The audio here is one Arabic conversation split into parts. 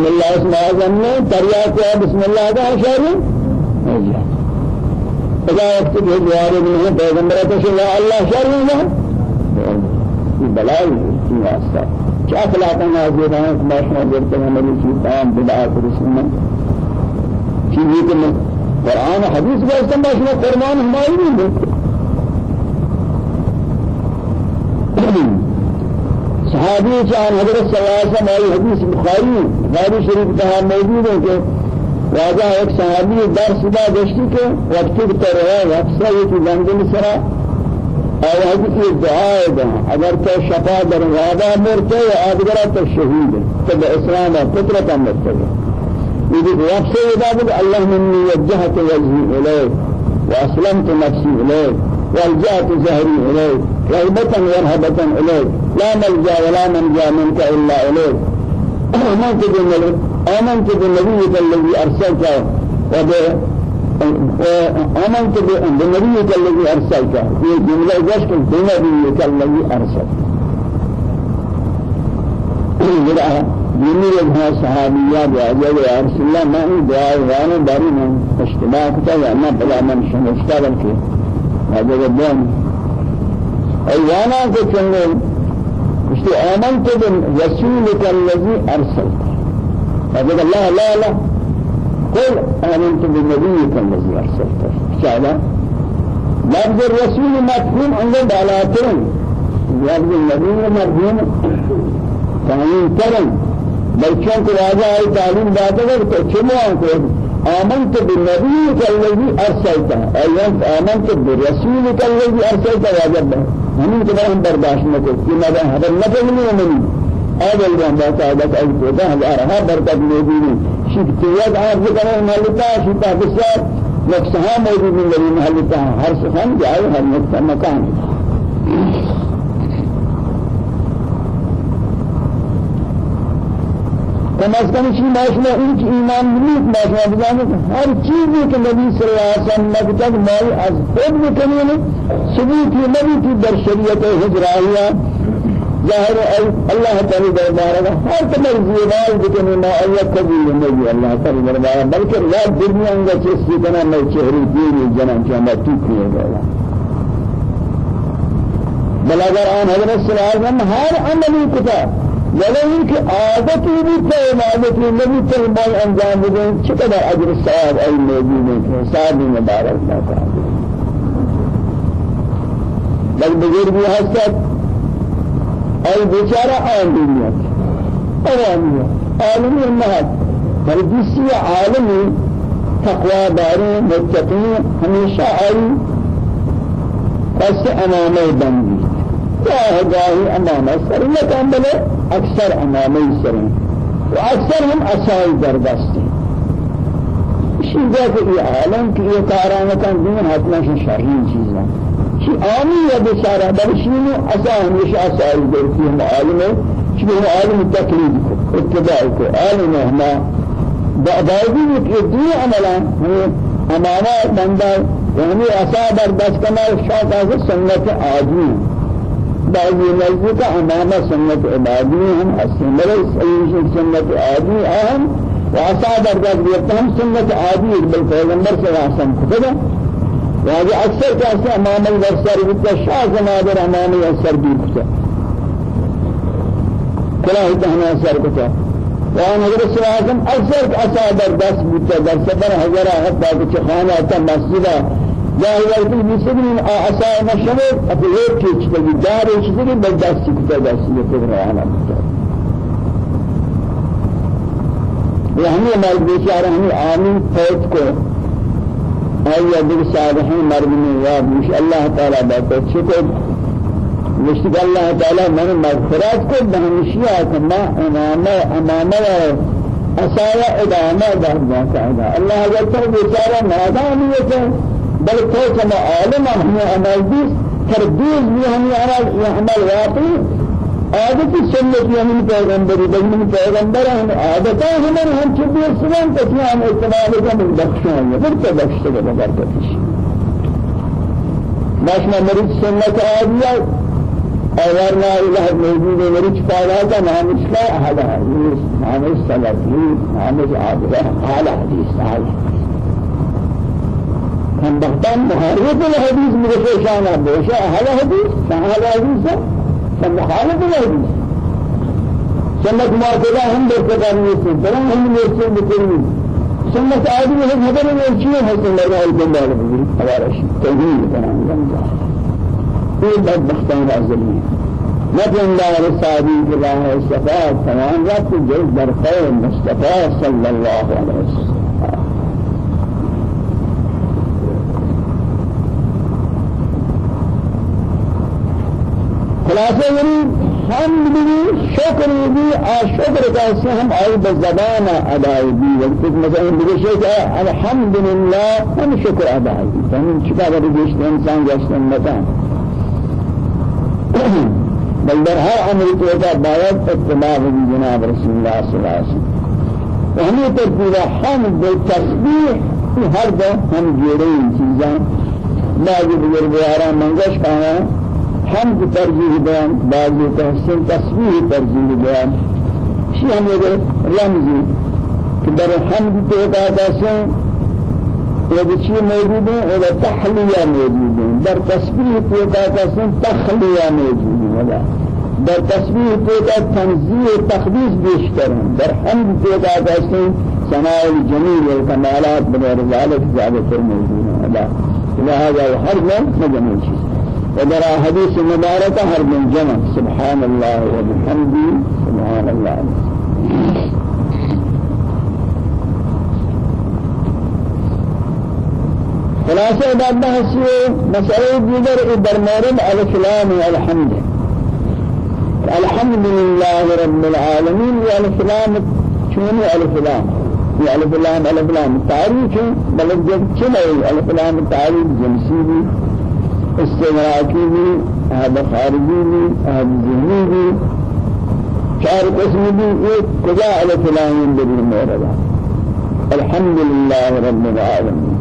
بسم الله اسم اعظم میں تریاق ہے بسم اللہ کا اشارہ خدا وقت کے جوار ابن ہے پیغمبر تو شاء اللہ شر ہے۔ یہ بلائی کی واسطہ۔ کیا نازل ہیں؟ ماشاء اللہ کرتے ہیں نبی کی تمام بدعات رسول چیزیں کہ قرآن حدیث کا استعمال قرآن ہماری نہیں ہے صحابی جان حضرت صلی اللہ علیہ وسلم اور حدیث بخاری بخاری شریف کا موجود ہے کہ راجا ایک صحابی درس دا دشتی کے وقت کی طرح ہے اکثر یہ کہ زنجل سرا اور حدیث کی دعا ہے اگر تو شفا در غابہ مرتے یا آدگرہ تو شہید ہے تو اسلام فطرت مرتے ہے يقول نفسي إذا اللهم إني وجهت وجهي إليك وأسلمت نفسي إليك والجأت زهري إليك رغبة ورهبة إليك. لا ملجأ ولا منجا منك إلا إليك. آمنت بالنبي آمنت بالنبي الذي أرسلته وب آمنت بالنبي الذي أرسلته في جملة جشك بالنبي الذي أرسلته دینی رجحا صحابیہ جاجہ یا رسول اللہ میں ہی دعا وأنا داری میں اشتباہ کتا یا نہ بلا من شمشتا بلکہ هذا الدين أيانا كتنه اشتي آمنت برسولك الذي أرسلت. هذا الله لا لا. قل آمنت بنبيك الذي أرسلت. شعلا لفظ الرسول مفهوم عند بالاتين لفظ النبي مفهوم تعين ترن. بل چونك راجع اي تعليم تو چمو کو آمنت بالنبي الذي أرسلته أي آمنت برسولك الذي أرسلته واجب. كده هم برداشت نکو کہ مدن حضر نکلی ومنی اول جان بات عادت ای کوتا ہزارها برکت موجودی شکتیت عرض کرے ملتا شتا بسیار. نقصها موجود من محلتا ہر سخن جائے ہر نقصہ مکان. کم از کم چیز ماشنا این که ایمان نیست ماشنا بزنید هر چیزی که نبی صلی الله علیه وسلم نکتد مای از خود میکنیم. ثبوتی نبی تو در شریعت هجرائیه ظاهر الله تعالی دربار هر قدر زیبای بکنی ما آیت قبول نبی الله تعالی دربار بلکه لا دنیا انگا چیزی کنا میں چہری دیری جنان که ہمیں تو کیے گیا بل اگر آن حضرت صلی اللہ علیہ وسلم ہر عملی کتا ولكن كعادة بيت عادة النبي صلى الله عليه أنجام بدين شكرا أجر الصواب أي موجود في صواب مبارك الله تعالى بل بزرگ حسد أي بشارة عالمية عالمية عالمية النهد بل جسي عالمي تقوى دارين متقين هميشة أي بس أمامي بندي جاه جاهي أمامي سر بلے اکثر امامی سریں و اکثر ہم اسائی دردستی شیدہ کہ یہ عالم کی یہ کارانتاں دین حتما شرین چیزاں شی آمی یا بشارہ بلشینو اسا ہمیشہ اسائی درتی ہم عالم ہے شبہ ہم عالم تقلید کو اتباع کو عالم باوجود کہ دین عملہ ہمیں امانہ بندہ یعنی اسا بردست کنا شاہ سنت عادی. بعضی نزدیک امام سنت عبادی هم استمر سید سنت عادی اهم و عصا درجات بیت هم سنت عادی بل پیغمبر سے احسن خدا وهذا اکثر کیسے امام الورسر بیت شاہ زمادر امام الورسر بیت. کلا ہی کہنا اثر کتا وان حضرت صلی اللہ علیہ وسلم اکثر عصا در دست بیت در سفر حضرہ حتی کہ خانہ تا مسجدہ جاهي وقتی میسیدیم آسای نشود اب یک چیز بگی چیزی به دستی کتا دستی کتا یہ ہمیں مرد بیچارہ ہمیں آمین فوت کو. آیا دیگر صالحین مرد میں یاد مش اللہ تعالی بات اچھے کو مشتق اللہ تعالی من مغفرات کو بہنشیہ کما امامہ امامہ اسایا ادامہ دہنا چاہتا اللہ اگر بیچارہ نادانیت ہے. بل تو كما عالم هم عمل بيس ترديد بهم عمل عمل واقعي. عادت سنت یعنی پیغمبری بگمن پیغمبر هم عادتا همن هم چیزی اسلام کسی هم استعمال کنن بخشان ہے پھر تو بخشتے گا برکتش ماشنا مرید سنت عادیہ أورنا إله موجود مريج فاضل نعم إسلام هذا حديث نعم السلفي نعم العابدة على حديث على هم بختان مخالف الحديث مرشد شانا بوشا هذا حديث هذا حديث فمخالف الحديث سنة معتدى هم بركتان يسين ترى هم يسين بكل سنة آدم هم هذا الشيء حسن الله الجمال هذا الشيء توحيد كلام یہ بدبختان رازلی نبی الله رسالی الله الشفاعت تمام وقت جل در خیر مصطفى صلی الله علیه وسلم خلاصه یعنی حمد بھی شکر بھی آ شکر کا سے ہم آئی بزبان ادائی بھی وقت. مثلا بگشے کہ الحمد لله ہم شکر ادائی ہم چکا بگشتے انسان گشتے مکان بل در هر عمل توتا باید اتباع جناب رسول الله صلی اللہ علیہ وسلم وهمي ترتیب حمد بالتسبيح هر ده هم جوڑے چیزاں بعضی بزرگواران منگش کہا حمد ترجیح بیان بعضی تحسین تسبیح ترجیح شی ہم یہ رمزی؟ کہ در حمد توتا تحسین وبشي موجود ہے اور تحلیہ موجود ہے در تسبیح کو کا قسم تخلیہ موجود ہے ولا در کا تنزیہ تقدیس بیش کریں در حمد کو کا قسم ثناء الجمیل والکمالات بغیر ذلك زیادہ موجود ہے ولا لهذا هر من مجمع چیز. ودرا حديث مباركة هر من جمع. سبحان الله وبحمده. سبحان الله. خلاصة بعد بحثي مسألة ديگر درمارد الكلام والحمد. الحمد لله رب العالمين والكلام شوني الكلام الف لام الف لام تعريف. بلد جب چلے الف لام تعريف جنسي. بھی استغراقی بھی هذا خارجي بھی هذا ذهني بھی چار قسم بھی ایک الف لام بالمورد الحمد لله رب العالمين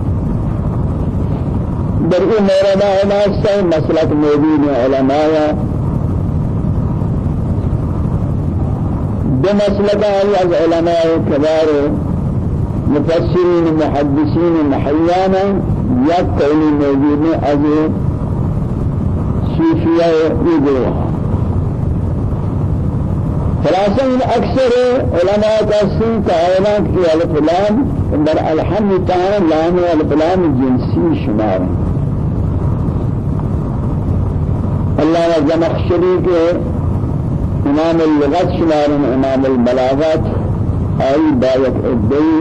در این مورد علماء مسلک موجود علماء. دو مسلک از علماء کبار مفسرین محدثین محیانا یک قولی موجود صوفیہ ایدوہ خلاصہ ان اکثر علماء کا سن کا اعلان کی الفلام در الحمد تعالی لام الفلام جنسی شمار ہیں الله زمخشري کے إمام اللغت شمار إمام البلاغات أي بايت ادعي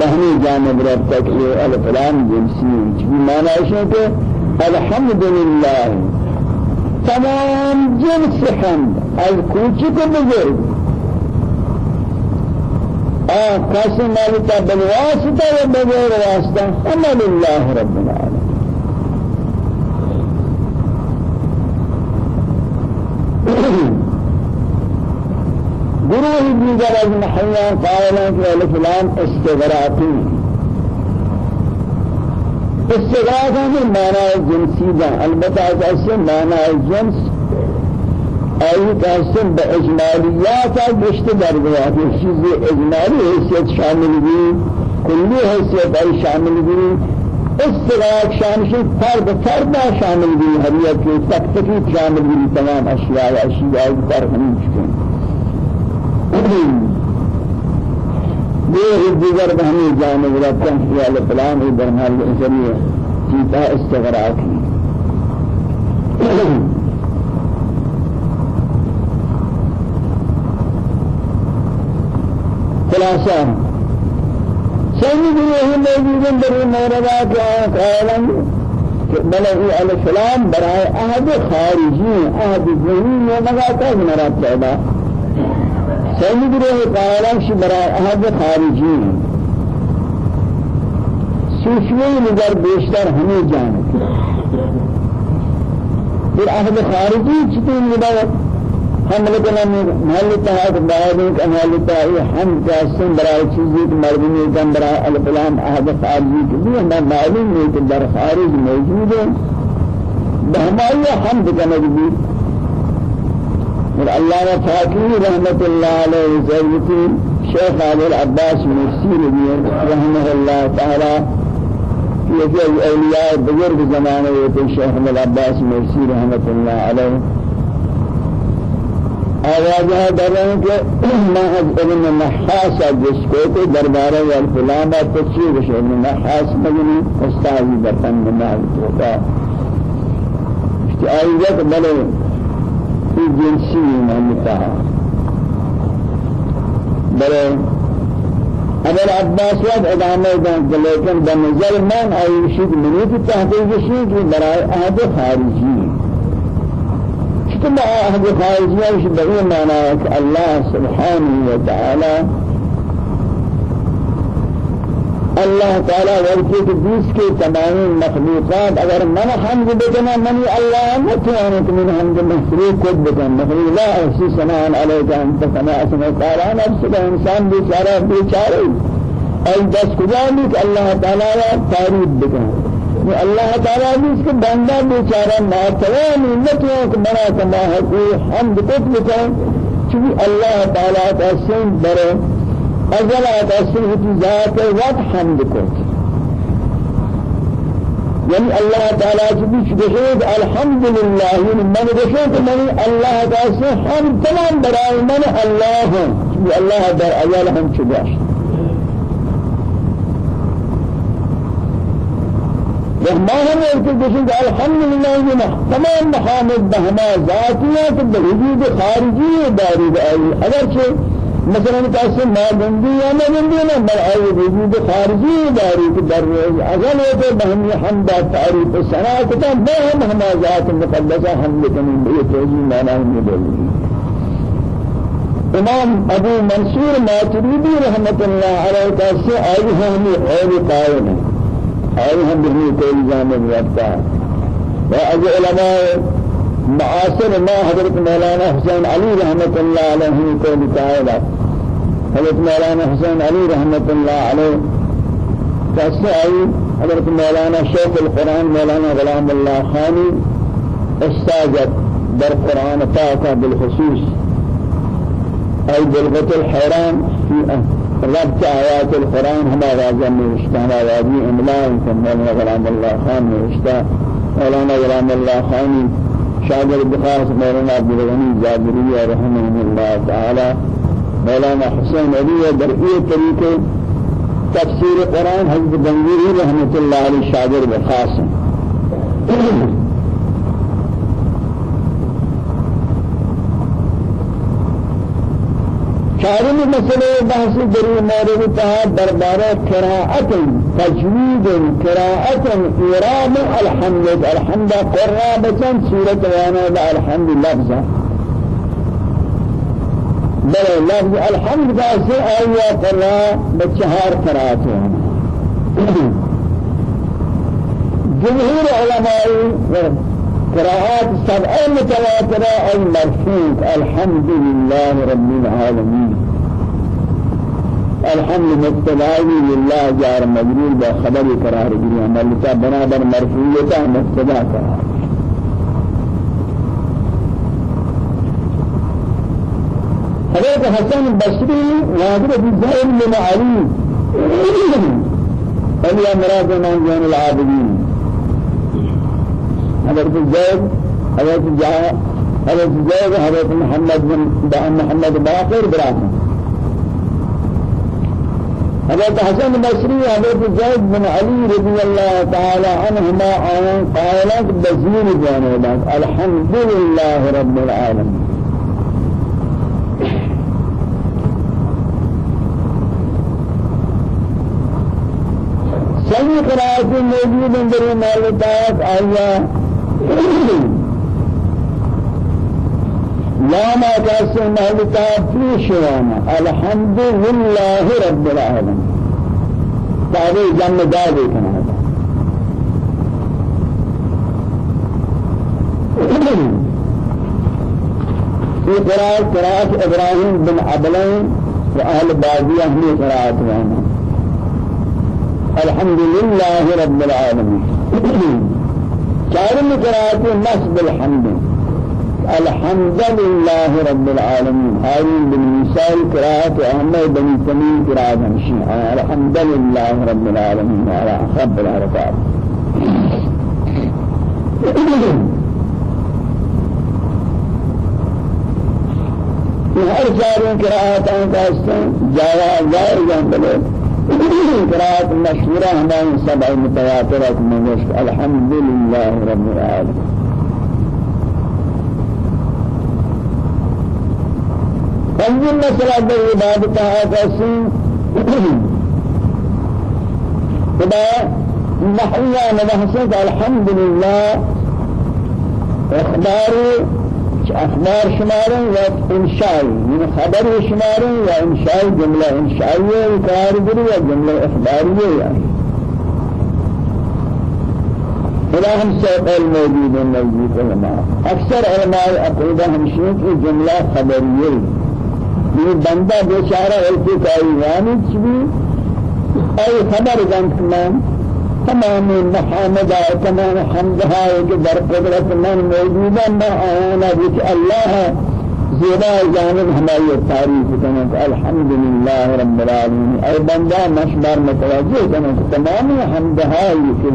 بهني جانب رب تک یہ الفلام جنسی بھی معنی ہے کہ الحمد لله. تمام جنس حمد از کوچک و بزرگ. آه قسم مالتا بالواسطة و بغير واسطة؟ أما لله رب العالمين گروه دیگر از محیان قائلان که الفلام استغراقی. استغراق ہمیں معنی جنسی دا البتہ از اصل معنی جنس آئی قاسم با اجمالیات گشت در گیا کہ چیز اجمالی حیثیت شامل بھی کلی حیثیت ای شامل بھی استغراق شامل فرد فرد شامل بھی حریت کے تک تکی شامل بھی تمام. اشیاء اشیاء فرق نہیں چکے یہ دیگر بہنی جانب رکھتے ہیں خیال فلان ای برحال انسانی چیتا استغراق ہے۔ خلاصہ۔ سنی گروہ موجود در موردات قائلا بلغی علیہ السلام برای عہد خارجی عہد ذہین و مغاتا مراد پیدا سیمی گروہ قائلان شی برای احد خارجی. صوفیی نظر بیشتر ہمیں جانت پھر احد خارجی چطور نظر ہم لکنا محل تحاد بعدین کہ محل تحاد ہم جاسم برای چیزی کہ مردمی کم برای الفلام احد خارجی کی بھی ہمیں معلوم ہے کہ در خارج موجود ہے بهماية حمد كنجبي الله فاكري رحمة الله عليه زيتي شيخ علي العباس مرسي رحمه الله تعالى يجي أولياء بزرگ زمانه يتي شيخ العباس مرسي رحمة الله عليه. آواز ہے در رہے ہیں کہ محض ابن نحاس جس کو تو دربارہ والفلامہ تشیر شو ابن نحاس مجنی استاذی برطن محض ہوتا آئیت بلے في جنسی محمدها بلے اگر عباس وقت ادامه دان لیکن بنظر من ایشید منیت تحقیق شید برای عهد خارجی ثم أهل خارجية مش بغير معنى الله سبحانه وتعالى الله تعالى ورثي کے بیس کے تمام مخلوقات. اگر من حمد بکنا منی اللہ متوانت من حمد مخلوق خود بکن مخلوق لا احسی سناء علیک انت سماء سماء قال نفس انسان بیچارہ بیچارہ ای دس کجا کہ اللہ تعالی تعریف بکن. اللہ تعالیٰ نے اس کے بندہ بیچارہ ناتوان نتوان کہ بنا کما ہے حمد کت بکن. چونکہ اللہ تعالیٰ کا برے کا سن کی ذات وقت حمد کت یعنی اللہ تعالیٰ کی بیچ دشید الحمدللہ یعنی من دشید من کا سن ہم تمام برائے من ہوں چونکہ اللہ در ازل ہم چگاشت وما هم يقول الحمد لله جنا تمام محامد بهما ذاتيات بوجود خارجي داري بأي اگر شيء مثلا تاسم ما بندي یا بندي نا بل أي وجود خارجي داري در اگر وہ بهمي حمد تعريف السنة كتاب بهم هما ذات مقدسة حمد كمين بيتوجي ما نهم يدلي امام ابو منصور ماتريدي رحمة الله عليه تاسم آئی ہمی قائم اور ہم بھی کوئی جانب رکھتا وأجل علماء معاصر ما حضرت مولانا حسين علي رحمة الله عليه قول تعالى حضرت مولانا حسين علي رحمة الله عليه تسعي حضرت مولانا شيخ القرآن مولانا غلام الله خاني استاذت در قرآن طاقة بالخصوص۔ أي بالغة الحيران في ربط آيات القرآن هما راجع نوشتا هما راجع املاء مولانا غلام الله خان نوشتا مولانا غلام الله خاني شاگرد بخاص مولانا عبد الغني جابري رحمه الله تعالى. مولانا حسين علي درئي طريقه تفسير القرآن حضرت بنجيري رحمة الله عليه شاگرد بخاص چارم مسئلے بحث دری مورد تها دربار قراءت تجوید قراءت اعراب الحمد الحمد قرابة سورة وأنا الحمد لفظا بل لفظ الحمد كاسي آية قراء بچهار قراءت جمهور علماء قراءات سبع متواترة أي مرفوع الحمد لله رب العالمين. الحمد مبتدائي لله جار مجرور بخبر قرار جريا ملتا بنابر مرفوعيتا مبتدا قرار حضرت حسن البصري ناظر بزهر من علي أولي أمراض من جان العابدين حضرت زيد حضرت جاء حضرت زيد حضرت محمد بن محمد باقر براثم حضرت حسن البصري حضرت زيد بن علي رضي الله تعالى عنهما عن قالت بزير جانبات. الحمد لله رب العالمين. سمی قرآت موجود اندر مالتات آیا لا ما كاسم مالتات في شوانا الحمد لله رب العالمين. تعالي جمع دادي كنا. في قراءة قراءة إبراهيم بن عبلين وأهل بادية هي قراءة الحمد لله رب العالمين. چارم قراءت نصب الحمد الحمد لله رب العالمين. بن موسى قراءة أحمد بن تميم قراءة همشي الحمد لله رب العالمين. على رب العالمين. هر چاروں قراءت ان کا استن جاوا ظاہر جان قراءت مشهورة ہمارے سبع متواترات من الحمد لله رب العالمين در عبادت ہے کسی خدا نحویہ نبحثت الحمد لله أخبار أخبار شمارن یا انشائی یعنی خبر شمارن یا انشائی جملہ انشائی اقرار گری یا جملہ اخباری یا. خدا ہم سے قول موجود ہیں نزدیک علماء اکثر علماء عقیدہ ہمشین کی جملہ خبریہ یہ بندہ بیچارہ ایسی کائی یعنی چبی ای خبر جانت من تمام محمد تمام حمدها در قدرت من موجودا ما آنا بك الله زیبا جانب ہماری تعریف کرنا الحمد للہ رب العالمین. اے بندہ مشبر متوجہ کرنا تمام حمدها کہ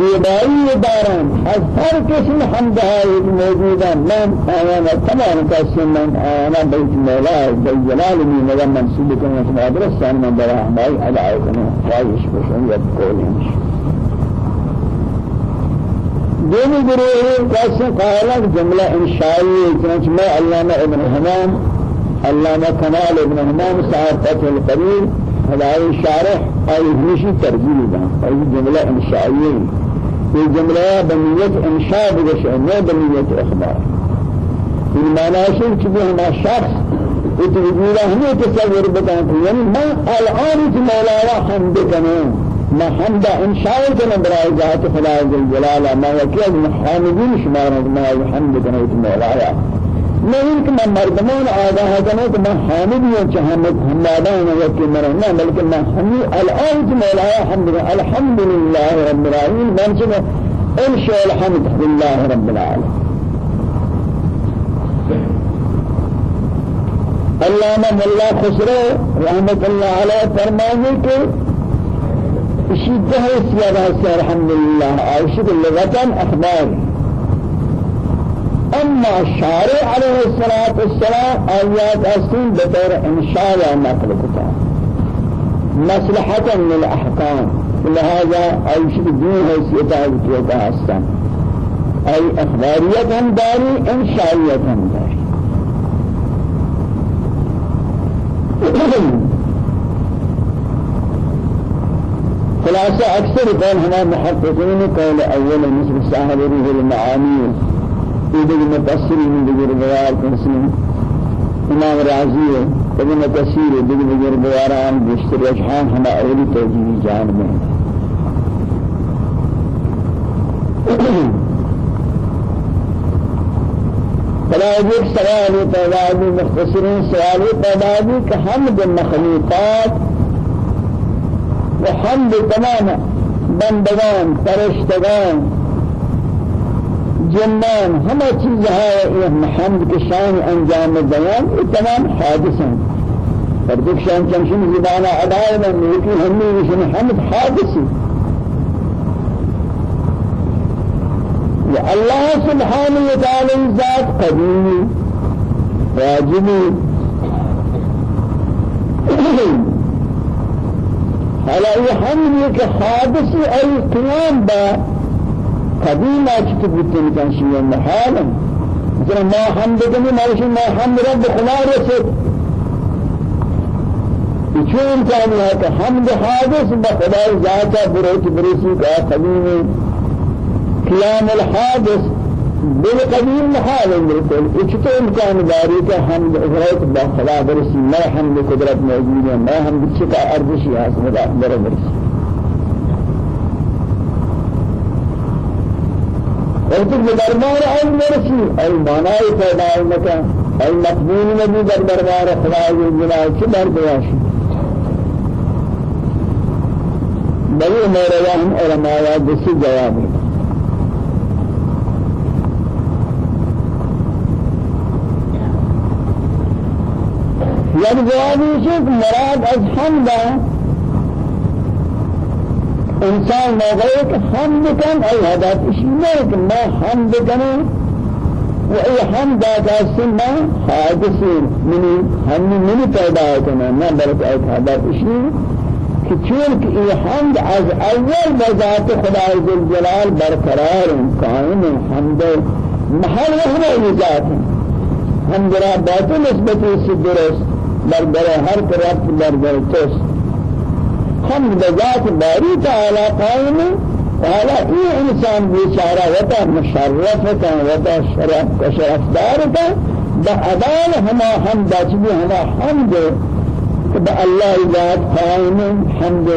زیبایی دارن از هر قسم حمد های موجودن من آیانا تمام قسم من آیانا بیت مولا بیت جلال می مگا منصوب کنم. شما درستان من برا همای ادعای کنم خواهش بشن یا بقولینش دومی گروه قسم قائلت جملہ انشائی چنانچہ میں علامہ ابن حمام علامہ کمال ابن حمام صاحب فتح القبیر هذا شارح أي ترجيل ده أي جملة إنشائية في جملة بنية إنشاء بشأن ما بنية إخبار. المعنى شيء كده ما شخص وتقول هم تصور بتاعته يعني ما الآن مولا حمد كمان ما حمد إنشاء كنا براي ذات خدا جل ما يكاد محمدين شمار ما الحمد كنا مولا نہیں کہ میں مردمان آگاہ کرنے کہ میں حامد ہوں چاہے میں حمادان ہوں کہ مرنا بلکہ میں حمی الآن کی مولایا حمد الحمد للہ رب العالمین. من چنہ انشاء الحمد للہ رب العالمین. علامہ ملا خسرو رحمت اللہ علیہ فرمانے کہ اسی دہر سیادہ سے الحمدللہ عائشہ لغتاً أخبار. اما الشارع عليه الصلاة والسلام آيات أسين بطور إنشاء نقل كتاب مصلحة من الأحكام لهذا أي شيء دين حيثيتها بتوقع أستان أي أخبارية داري إنشائية هم داري خلاصة أكثر قول هنا محققين قول أول مثل صاحب روح المعاني إذا متأثر من ذكر بيار كنسين إمام رازي إذا متأثر ذكر بيار عن بشتر رجحان هما أولي توجيه جانب فلا يجب سوال تعداد مختصرين. سوال تعداد كحمد المخلوقات وحمد تماما. بندگان فرشتگان جنان ہمہ چیز ہے یہ حمد شان انجام بیان یہ تمام حادث پر دیکھ شان چمشن زبانہ ادائے میں نیکی ہمیں یہ حمد حادث ہے اللہ سبحانہ وتعالی ذات قدیم واجبی حالا یہ حمد یہ کہ حادث ای قیام با قديم أجت بيتن كان شيء محالا مثلا ما حمد كني ما شيء ما حمد رب خلا رسد يشون كان هذا حمد حادث بخدا ذاته بروت بريسي كا قديم قيام الحادث. بالقديم محال بالكل اجتو امكان داري کا حمد غيرت بخلا برسي ما حمد قدرت موجود ہے ما حمد چکا ارزشی حاصل برسي وقت دربار آئی مرسی. آئی مانائی پیدا آئی مکان. آئی مقبول نبی در دربار خدای جلال چی در بیاشی بلی میرے ہم علماء دسی جوابی یک جوابی چیز مراد از انسان موقعی که حمد کن ای هدف که ما حمد کنم و ای حمد آکاسی ما حادثی منی ہمی منی پیدا کنم نه بلکه ای هدف اشی کہ چون کہ یہ حمد از اول بذات خدا جلال برقرار قائم حمد محل وحده ذات. حمد را باطل نسبت درست در در هر طرف در در توس حمد بذات باری تعالی قائم تعالی ای إنسان بیچارہ وتا مشرف کا وتا شرف کا شرفدار کا بأدال ہما حمد چبی ہما حمد الله ذات قائم حمد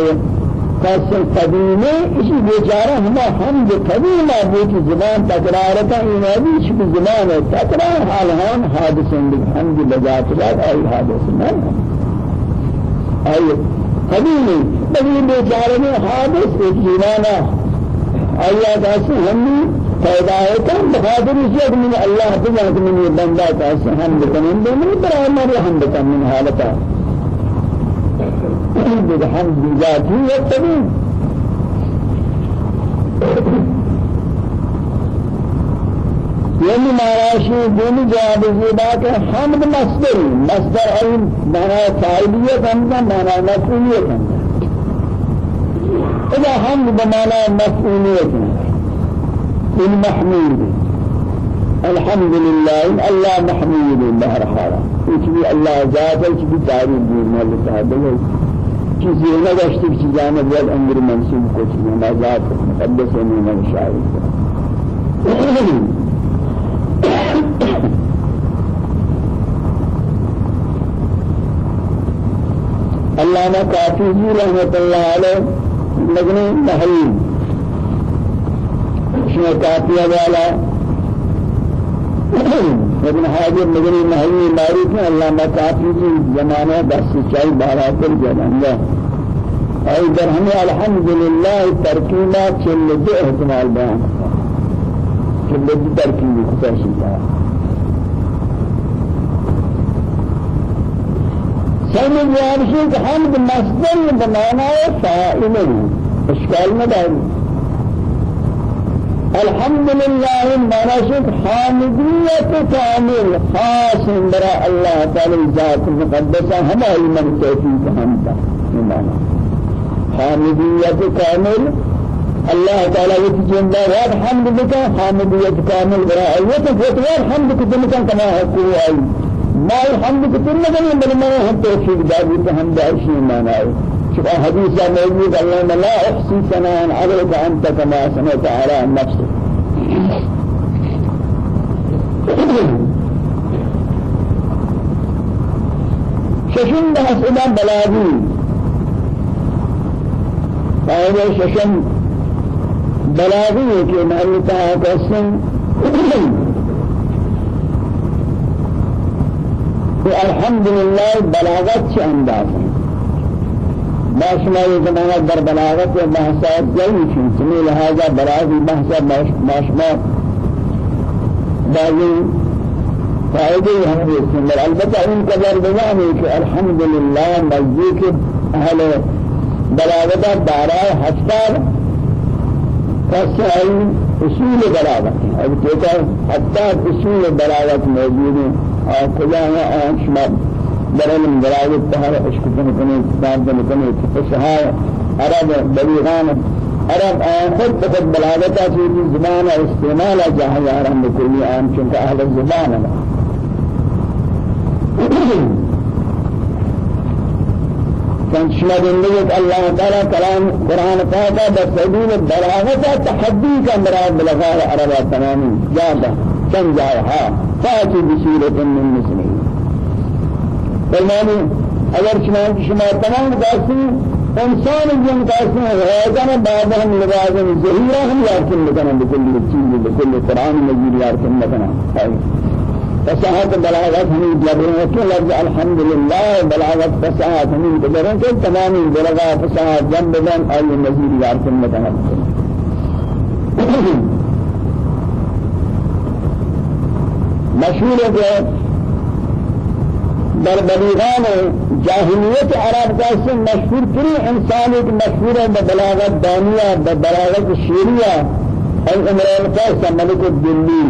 قاسم قدیمه اسی بیچاره ہما حمد قدیم آبوتی زبان تکرار کا ایمانی چھ زبان تکرار حال ہم حادث حمد بذات ذات ای حادث نہیں ای قدیمی بلی بیچاره میں حادث ایک زبانا آیا کاسی ہمی پیدا ہے کم بخاطر اس وقت من اللہ کہ من یہ بندہ کاسی حمد کنن دے من برای مر من حالتا. بالحمد بذاته والتميم يعني ماراشي دون جواب زيبا حمد مصدر مصدر أي معنى فاعلية حمد معنى مفعولية حمد إذا حمد بمعنى مفعولية المحمود الحمد لله الله محمود. الله رحمه وشبي الله ذاته وشبي تعريف دين الله تعالى چیزی نگشتی که چیزانه بیاد أمر منصوب کو چیزانه ذات مقدس من شاعر علامہ کافی جی رحمت اللہ علیہ مجنی تحریم شنو کافیہ والا ابن حاجر مدنی محلی معروف ہے علامہ کافی کی زمانہ دس چائی بارہ کر جانگا اور در ہمیں الحمدللہ ترکیبہ چل دو احتمال بیان چل دو ترکیبی کتا شکا جواب کہ حمد مصدر بمعنی فائل اشکال نہ داری الحمد لله مرشد حامدية كامل خاص برا الله تعالى ذات مقدسة هم من توفيق همتا حامدية كامل الله تعالى يتجنب واد حمد بك حامدية كامل برا أيوة فتوار حمد كتنك كما حقوه أي ما الحمد كتنك بل ما هم توفيق دابي هم دعشي ما نعرف شوف حديث موجود اللهم لا أحصي ثناء عليك أنت كما سمعت على نفسك ششم بحث إلى بلاغي فهذا ششم بلاغي كي محلتها قسم الحمد لله بلاغت شيء اندازه باشما یہ زمانہ در بلاغت و بحثات جایی چون سمی لہذا بلاغی بحثا باشما بعضی فائدے ہم دیکھیں بل البتہ ان قدر بجانے کہ الحمدللہ مزدیک اہل بلاغت دارائے ہفتار کسائی اصول بلاغت. اب کہتا ہے حتی اصول بلاغت موجود ہیں اور خدا ہے آن شما برن برای تهر عشق کتاب کنه کنه فسها عرب بلیغان عرب خود بخود بلاغتا چیزی زبان استعمال بکلی آن چونکہ اہل الزبان ہے كان شمد النبي الله تعالى كلام قرآن فاتا بسبيل البلاغة تحدي كمراد بلغار عربا تمامي جابا كم جاءها فأتي بسورة من مسلمين فرمانی اگر شما شما تمام دستی انسان جن دستی ہے بعد ہم لباس ظہیرہ ہم یارکن لکنا بکل چیز بکل قرآن مجید یارکن لکنا فصاحت بلاغت ہمیں جبروں کہ لفظ الحمدللہ بلاغت فصاحت ہمیں جبروں کہ تمام بلاغت فصاحت جنب بن اور مزید یارکن لکنا مشہور ہے در بلیغان جاہلیت عرب کا سے مشہور تری انسان ایک مشہور ہے ببلاغت دانیہ ببلاغت شیریہ اور عمران قیس ملک الدلی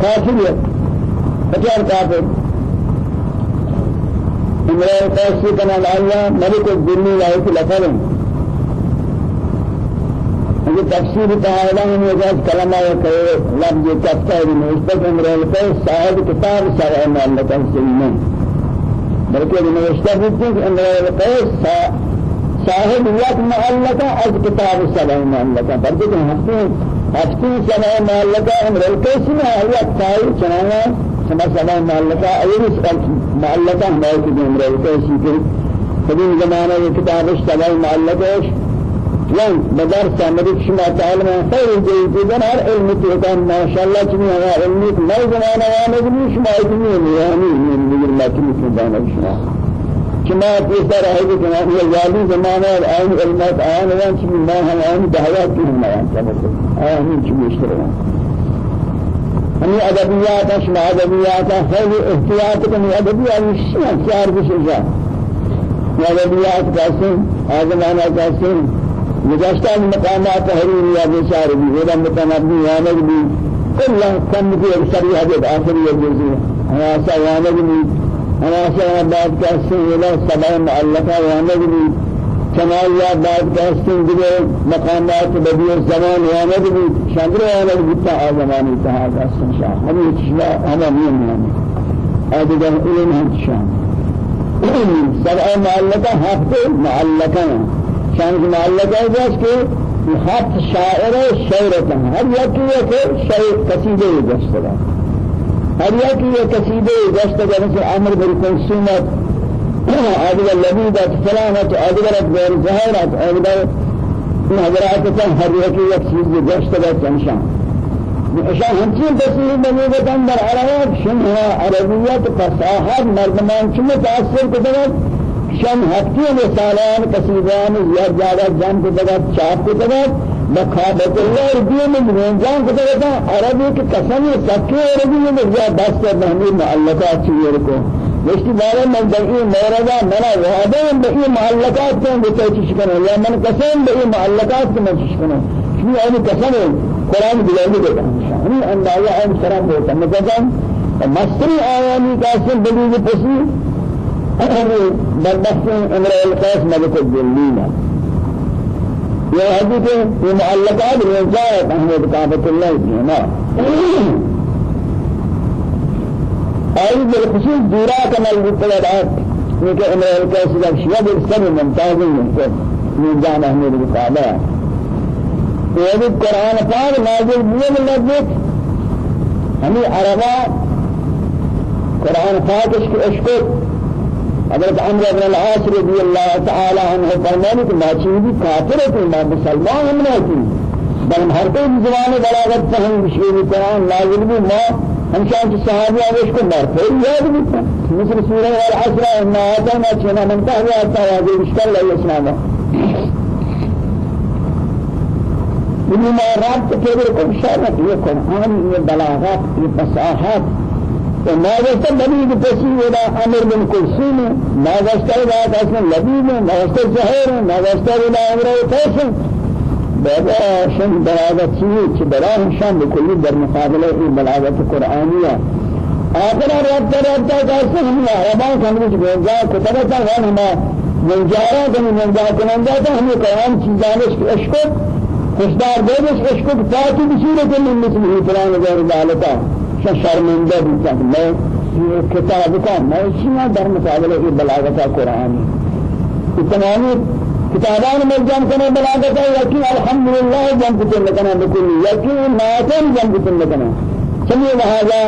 کافر ہے کچھر کافر عمران قیس کا نام آیا ملک الدلی لائک لفظ؟ یہ تفسیر تعالی نے یہ کلمہ ہے لفظ تفسیر میں اس پر عمر کے صاحب کتاب سر معلق سننے بلکہ نوشتہ بھی کہ عمر کے صاحب یک معلق از کتاب سر معلق بلکہ کہ ہفتے ہفتے سر معلق عمر کے سنا ہے تائی چنانا سما سر معلق ایرس معلق ہمارے عمر کے سی قدیم زمانہ یہ کتاب سر معلق ہے وان بدر سامريك شما تعلم خير جيد هر علم تيكان ما شاء الله تبي هذا علمي ما زمانة وأنا بني شما يتمي يعني من بيجر ما تبي كنا شما شما تيسر هاي كنا هي جالي زمانة الآن علمات آن وان شما ما هم آن دعوات كنا ما آن آن شما يشتغلون ہمیں ادبیات شما ادبیات خیلی احتیاط کنی ادبیات شما چار بشجا ادبیات کاسن آزمانہ کاسن گزشتہ مقامات تحریر یا بیچار بھی ولا متنبی وانگ بھی كل كم في أكثر هذا آخر يجوزه أنا سوانگ بھی أنا سوان کا سن سبع معلقة وانگ بھی كمال يا بعد كاستين دي مقامات بديع الزمان وانگ بھی شندر وانگ بھی تا زمانی تا هذا الشان هم يتشلا هم مين يعني هذا ده علم شان سبع معلقة هفت معلقة. شان معلق ہے جس کے خط شاعر شعرتا ہر یکی کہ شعر قصیدے جسدا ہر یکی ہے قصیدے جسدا مثل أمر بالقسمت ادغ اللبيدة فلانة ادغرت غير ظاهرة ادغر حضرات كان هر یکی یک چیز جسدا تنشان عشان همچین تصویر بنیدن در عربات شنها عربیت فصاحت مردمان چه متاثر کدند شم هفتی مثالان قصیدان یا زیادہ جان کو دگا چاپ کو دگا مخابت اللہ دین میں جان کو دگا عربی کی قسم سچے عربی میں زیادہ دست مہمی معلقات چیئر کو مشتی بارے من دقی موردا منا وعدہ بئی معلقات کو بتا چشکن یا من قسم بئی معلقات کو من چشکن شنو ہے قسم قرآن بلادی دیتا شانی اندازہ ہم سلام دیتا مجھا مستری آیانی قاسم بلیدی پسی بدبخت امرأ القيس ملك الجليل يا حديث في معلقات رجاء أحمد كعبة الله فيما أي بالخصوص دورا كما الطلبات لكن امرأ القيس الأشياء بالسبب ممتاز من جامع أحمد كعبة وهذا القرآن قال نازل بيه من لبك همي عربا قرآن فاتش في أشكر حضرت عمرو بن العاص رضي الله تعالى عنه فرمانے کہ ماچیدی کافر ہے کہ مسلمان ہم نہیں تھی بل ہر کوئی زبان بلاغت فهم مشکل قرآن لازم بھی ما ہم شان صحابہ اس کو مر پھر یاد بھی تھا مثل سورہ العصر ان آتنا چنا من تهوى التواضع مشکل لا اسلام إنما رب كبير كل شيء يكون عن بلاغات فصاحات ما وست لبيب تسير إلى أمر بن كلثوم ما وست إلى قاسم لبيب ما وست زهير ما وست إلى أمر قاسم بابا شن بلاغة چیز چه بلاغ شان بكل در مقابلة ای بلاغة قرآنية آخر رب رب قاسم هم عربان كانوا جنجا كتبتا وان هما منجارا كانوا منجا كننجا تا هم قرآن چیزانش اشکر خوشدار دیدش اشکر تاکی بصورت من مثل فلان غير ذلك شرمنده بودم میں یہ کتاب کا میں شیعہ در مقابلہ کی بلاغت قرآن. تمامی کتابان میں جان کرنے بلاغت ہے یقین الحمدللہ جان کو کرنا بکل یقین ناتن جان کو کرنا چلیے لہذا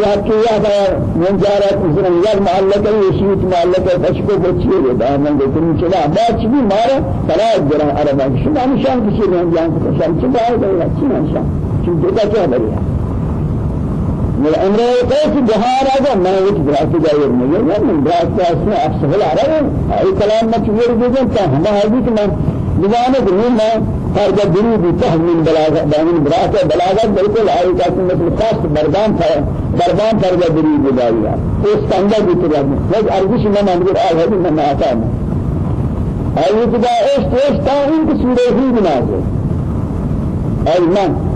یہ کہ یہ منجارات اسرم یاد معلق ہے یشیت معلق ہے فشکو بچی ہے دامن دے تم چلا بات بھی مارا فلا جرا عربا شما نشان کسی نے جان کو شان چلا ہے اچھی نشان؟ چون دیتا کیا بڑھیا من عمره قيس بهار هذا ما هو دراسة جاير مجرد من دراسة أسماء أفسه العرب أي كلام ما تقول بيجن تهم هذه كمان بجانب من ما هر جا دروب تحت من بلاغت بامن براثة بلاغت بالکل آئی کاسی مثل خاص بردان بردان پر جا دروب داریا اس کنده بیتر رب وج ارگش من امگر آل هدی من آتا من آئی تدا اس اس تا این کی سورہ ہی بنازے آئی من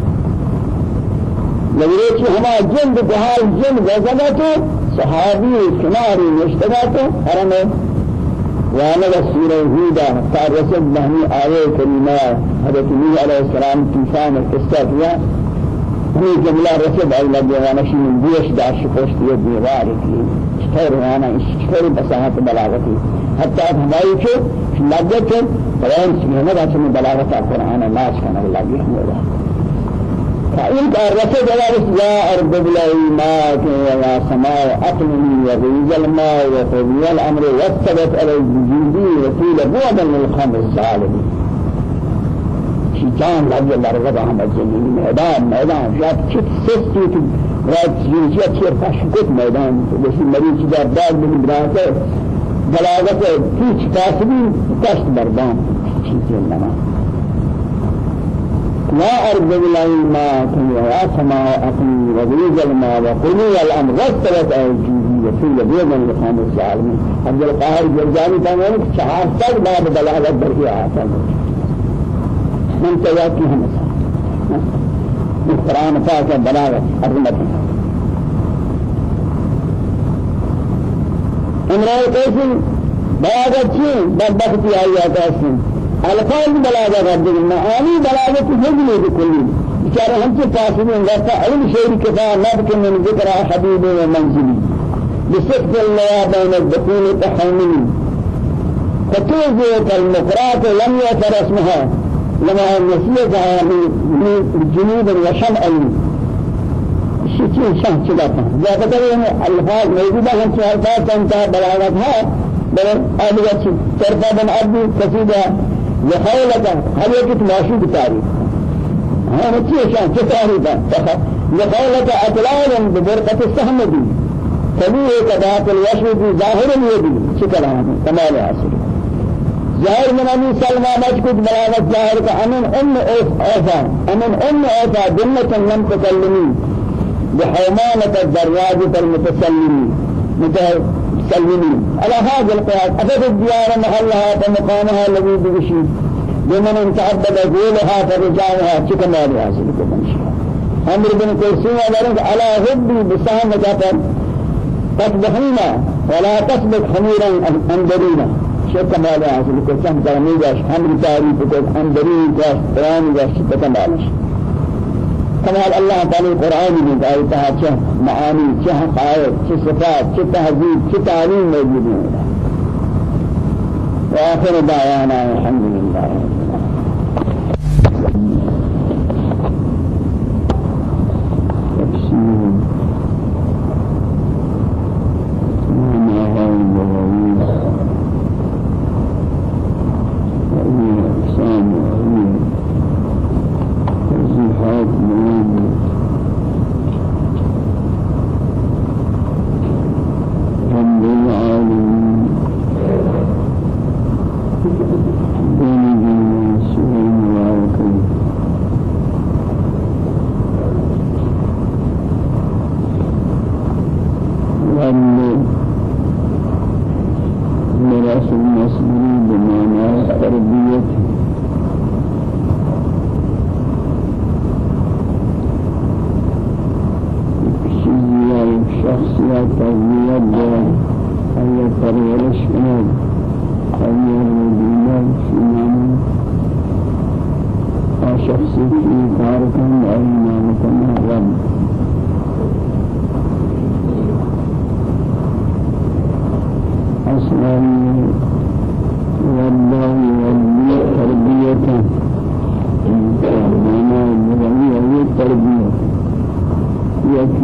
لگرے چی ہما جن بہار جن وزنہ تو صحابی کناری نشتگا تو حرم وأنا سورة هودا تعرسد بهني آية كريمة حضرت نبي عليه السلام تنسان القصة فيها. هني جملة رسد أولا بيوانا شي من بيش داش خوشت يد ديوارك اشتر وأنا اشتر بساحة بلاغتي. حتى همائي كو لگت بيان سبحانه رسم بلاغت القرآن الله سبحانه الله بيحمد فإن رسل جلالس يا أرض بلاي ماء ويا سماء أقلني وغيز الماء وقضي الأمر واستبت على الجندي وطيل بعدا للقوم الظالمين شيطان لجل لرغب أحمد جليل ميدان ميدان. شاب شت سستي في رات جنسية كير فاشكت ميدان. بس مريض جدا بعد من براسه بلاغت تيش كاسبين كشت بردان. لما لا أرض بالله ما يا سماء أقني وبيج الماء وقلي الأمر. واستوت أيدي وفي يبيض لقوم الظالمين عبد القاهر جرجاني تمام شهر تك بعد بلاغة بركي آتا من تواكي هم القرآن فاك بلاغة أرمت إمرأة قيسي بلاغة شيء بدبختي آيات أسين الفاظ بلاغة ربنا. معاني بلاغة تجلي بكل بشارة هم تفاصلين غفا علم شيء كفاء نبك من ذكر حبيبي ومنزلي بسكت الله بين الدخول تحملي فتوزيت المفرات لم يثر اسمها. لما نسيتها من جنوب وشمال شيء شان شدافا ذا بدل الفاظ موجودة هم الفاظ تنتهى بلاغتها بل أبغى ترفع بن عبد كثيرا لخولك هل يجد ماشي بتاريخ؟ هذا كيف شان كتاريخ لخولك أطلالا ببرقة السهم دي. فليه كذات الوشم ظاهر اليدي. شكرا كمال عصر. ظاهر من أبي سلمى مجكد ملامة ظاهر كأمن أم أوفا. أمن أم أوفا جنة لم تكلمي بحومانة الدراجة المتسلمين. سلمين على هذا القياس أفد الديار محلها فمقامها الذي بغشي بمن انتعبد قولها فرجعها كما لحاصل كمنشي أمر بن كرسي ذلك على هدي بسهم جافر تقبحين ولا تسبق خميرا أندرينا شو كما لحاصل كسم كرمي جاش أمر تاريخ كس أندرين جاش قرآن جاش كما الله تعالى القرآن من آياتها چه معاني چه حقائق چه صفات چه تهذيب چه تعليم موجودين وآخر دعوانا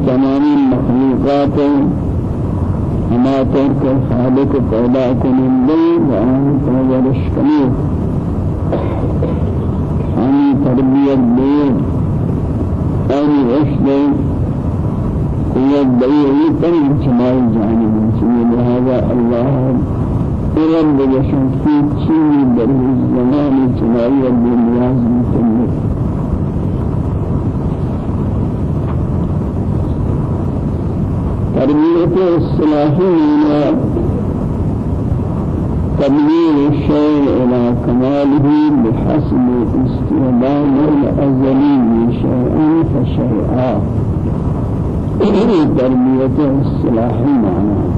أي تمام المخلوقات أما ترك الخالق پیدا کننده و آن پرورش کنی آنی تربیت دید آنی دید قوت دید تن جمال جانب لهذا الله رب جشن في چیزی در زمان چنائی رب نیاز مکنه تربیت اصلاحی مینا تبليغ الشيء إلى كماله بحسب استعمال الأزلي شيئا فشيئا تربية الصلاحي معناه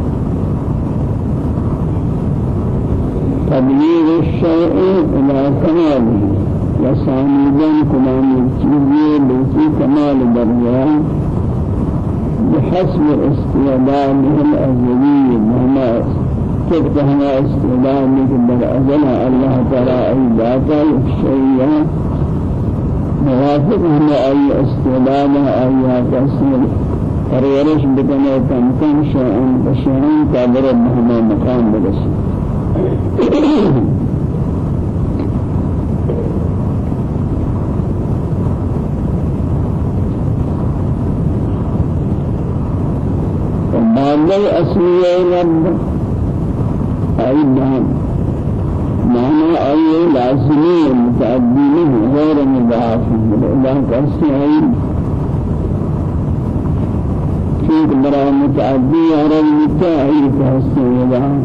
تبليغ الشيء إلى كماله وسامدا كمان الشيء بيتي كمال درجة بحسب استعداده الأزلي مهما كيف هنا استعداده بالأزل الله تعالى أي ذات الشيء. موافق هنا أي استعداده أي پرورش بکنه کم کم شأن بشأن قادر مهما مقام برسه بعد الأسمية رب. أيضا معنى أي لازمي متعدي غير مضاعف. لأن كأسمعين في برا متعدي عرب متعدي كأسمعين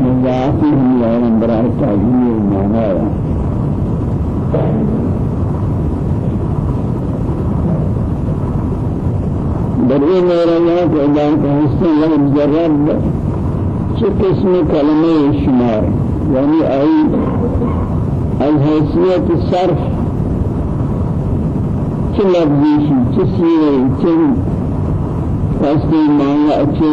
مضاعفهم لهم برای تعجیل المعنى در این مورد اعلان که لهم جرب چه قسم کلمه شمار؟ یعنی ای الحیثیت صرف چه لفظی چه سیره چه فاسدی معنی اچھے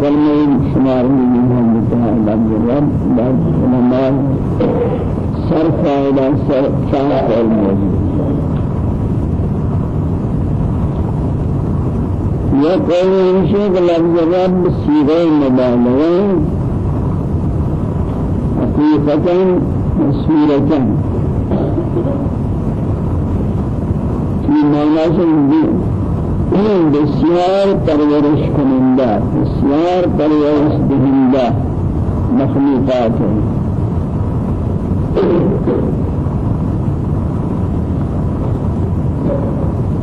کلمہ شمار میں ہم بتایا لفظ رب بعد علماء فائدہ سر شان قول یا قول انشاء کہ لفظ رب سیغہ مبالغہ حقیقتا في معنى سنجيه این بسیار پرورش کننده بسیار پرورش دهنده مخلوقات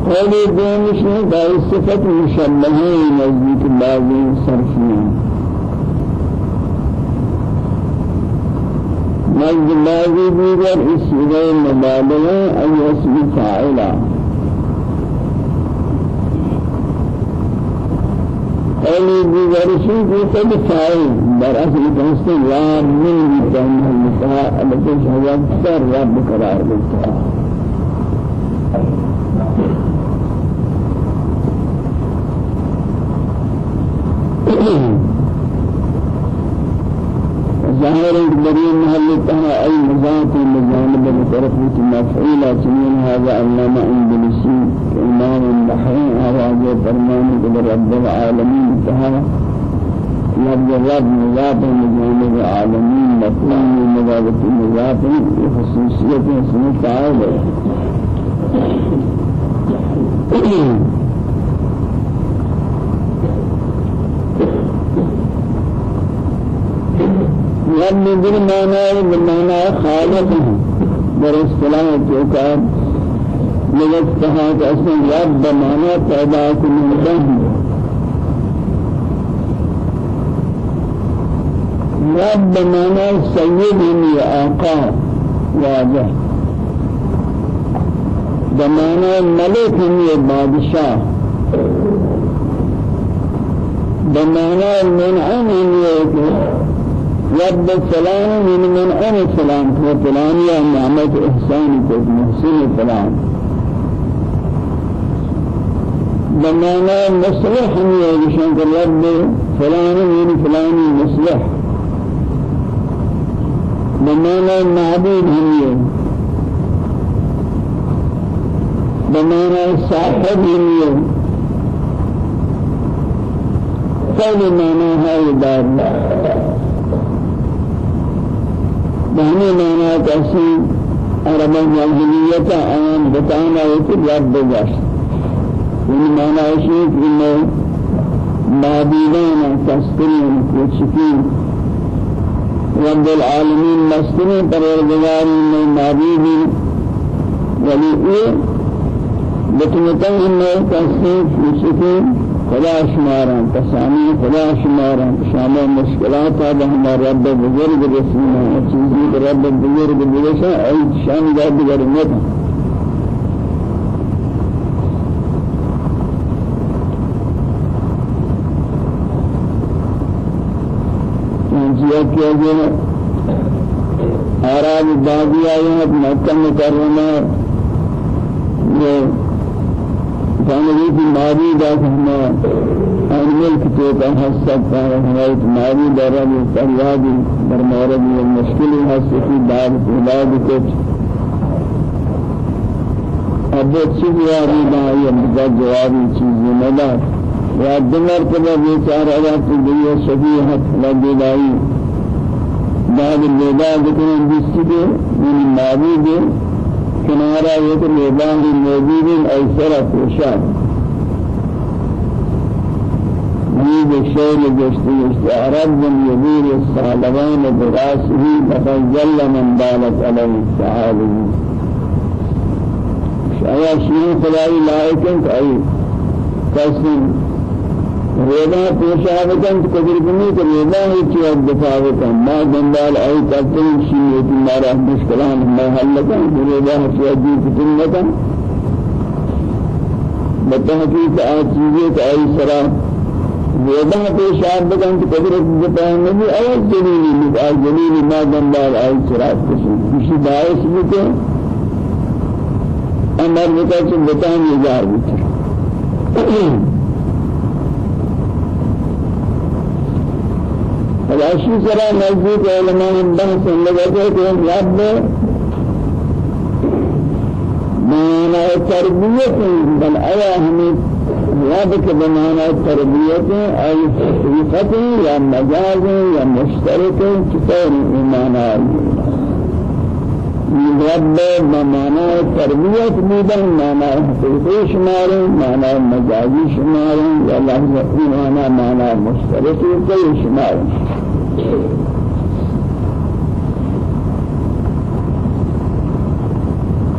قولی دومش کہ صفت مشبہہ نزدیک بعضی صرفیاں نزد بعضی دیگر اس غیر مبالغہ ای اسم فاعلہ أولي بورشي بيتد فاعل در أصل كنست لا من بيتهم المساء التي شهوات سر رب قرار بالتها ظاهر الدليل محل تها أي مزات المجانب بطرف مفعولة من هذا علامة اندلسي إمام البحرين آواز فرمان قدر رب العالمين تها لفظ الرب مضاف مجانب العالمين مطلوب مضافة مضاف خصوصية اسمه تعالى رب بالمعنى بالمعنى خالق در اصطلاح توقع لگتها کہ اصل رب بمعنى پیدا کنندہ رب بمعنى سيد يا آقا واضح بمعنى ملك يا بادشاہ بمعنى المنعم يا رب فلان من من أنا فلان فلان يا نعمة إحسان محسن فلان بمعنى مصلح هي بشان رب فلان من فلان مصلح بمعنى معبود هم بمعنى صاحب هم كل معنى هاي كسي عربا جاهلية آن بتانا وكي رب جاش من معنى شيء إنه معبودان تسترين وشكين رب العالمين مسترين پروردگار میں معبودی. ولی یہ بتمتا ہمیں تصنیف وشکین خدا شمارا تسامی خدا شمارا شامل مشکلات هذا ہمارا رب بزرگ رسولنا چیزی رب بزرگ بزرگ ای شان جاب بزرگ کیا کیا گیا؟ آرام بازی آئے ہیں مکہ مکرمہ یہ جانبی کی ماری دا ہمیں انمل کی توتا حسد پاہ ہماری ماری دارا بھی فریادی در مورد یہ مشکلی حسد کی دار أولاد کچھ۔ اب چیز یاری دائی اب جوابی چیزی مدار یا دمر کبا بیچار آیات دیئے شبیحت لدلائی بعد الوضع ذكر بسيطة من المعبود كنارا يك الوضع الموجود الأيسر فوشان يجب الشيء جشتي استعرض من يدير الصالبان براسه لقد جل من بالت عليه السعاده شايا شيء خلائي لائكن كأي قسم رودا پیشا بکن تو قدر کنی تو رودا ہی چیز دفاع بکن ما جنبال آئی کرتے ہیں شیئے کی مارا مشکلان ما حل لکن تو رودا ہی چیز دی کتن لکن بتحقیق آئی چیزیں تو آئی سرا رودا پیشا بکن تو قدر دفاع نبی اول جلیلی لک آئی جلیلی ما جنبال آئی سرا کسی کسی باعث بکن أمر بکن تو بتان یہ جار بکن فلاشی سرا نزدیک علماء بحث لگتے کہ رب معنى تربیت بل آیا ہمیں یاد کہ بمعنى تربیت أي حقیقت یا مجاز یا مشترک چطور معنى رب بمعنى تربیت میدن معنى حقیقی شمار معنى مجازی شمار یا لفظ معنى معنى مشترک کئی شمار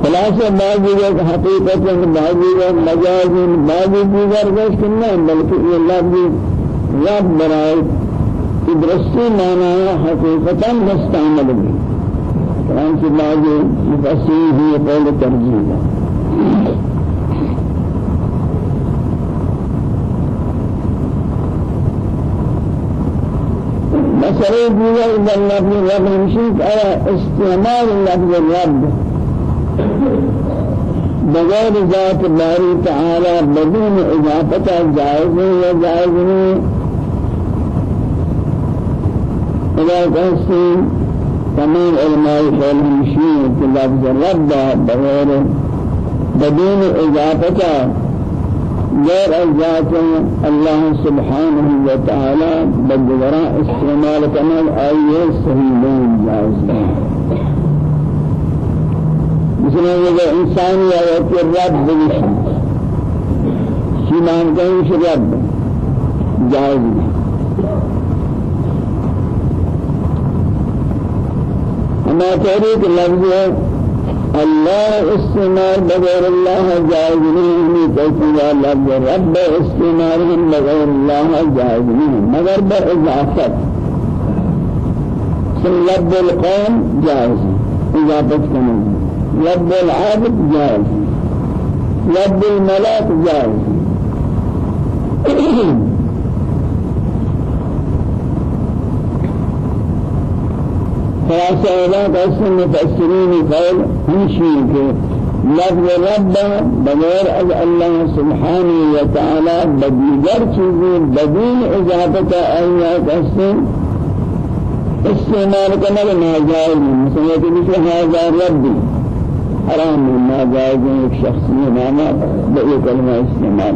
خلاصہ بعض دیگر حقیقت ہے بعض دیگر مجاز بعض دیگر گوش کرنا بلکہ یہ لفظ رب برائے درستی معنی حقیقتا مستعمل بھی۔ قرآن کی بعض مفسرین ہی قول ترجیح ہے۔ مسئلہ دیگر إذا اللفظ رب مشيك على استعمال اللفظ الرب. بغير ذات باري تعالى بدون إضافة جائز یا جائز. نہیں قصي تمام علماء قول مشيك لفظ الرب بغير بدون إضافة غير الذات الله سبحانه وتعالى بدورا استعمال كمال آية صحيحين جائز. مثل إذا إنسان يأتي الرب بشي شمان كيش رب جائز. أما تاريخ اللفظ الله استعمال بغير الله جائز نہیں لفظ رب. استعمال بغير الله جائز نہیں مگر بإضافت لب القوم جائز إضافت كمان لب العبد جائز لب الملاك جائز خلاصة إذا قسم مفسرين قول همشي لفظ رب بغير الله سبحانه وتعالى بديگر چیزیں بدون اضافت آیا قسم استعمال کرنا ناجائز مثلا کہ هذا ربي حرام ناجائز ایک شخصی نام بے کلمہ استعمال.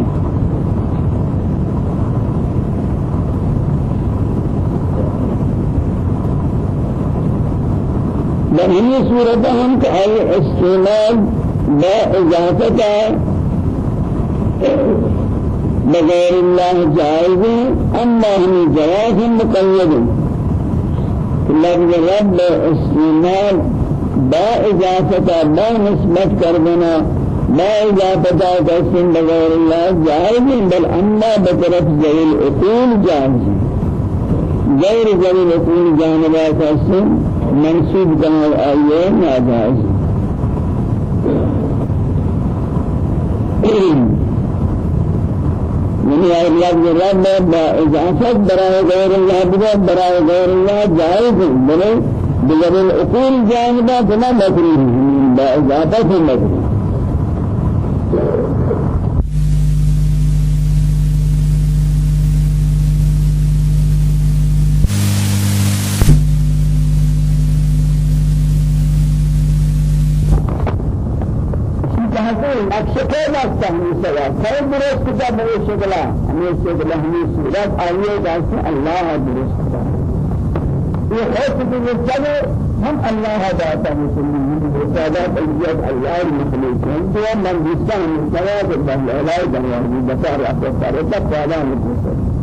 بہنی صورت ہم کہ استعمال با اضافت بغیر اللہ جائز أما ہم جواز مقید لفظ رب استعمال با اضافت با نسبت کردنا با اضافت قسم بغیر اللہ جائز بل اما بطرف ذوی الاصول جائز. غیر ذوی الاصول جانبہ قسم منصوب کرنا آئیے ناجائز من لفظ رب بإضافة براء غير الله بدا براء غير الله جائز بل بغير الأقول جانبا فما مكروه بإضافة مكروه نقش کے واسطہ ہمیں سوا کوئی درست کا بڑے شکلا ہمیں شکلا ہمیں صورت آئیے جیسے اللہ درست یہ خود کی جب ہم اللہ داتا مسلمین بتادا تجیت اللہ المخلوق ہیں تو من جسان جواب اللہ دنیا بتا رہا ہے تک پیدا نہیں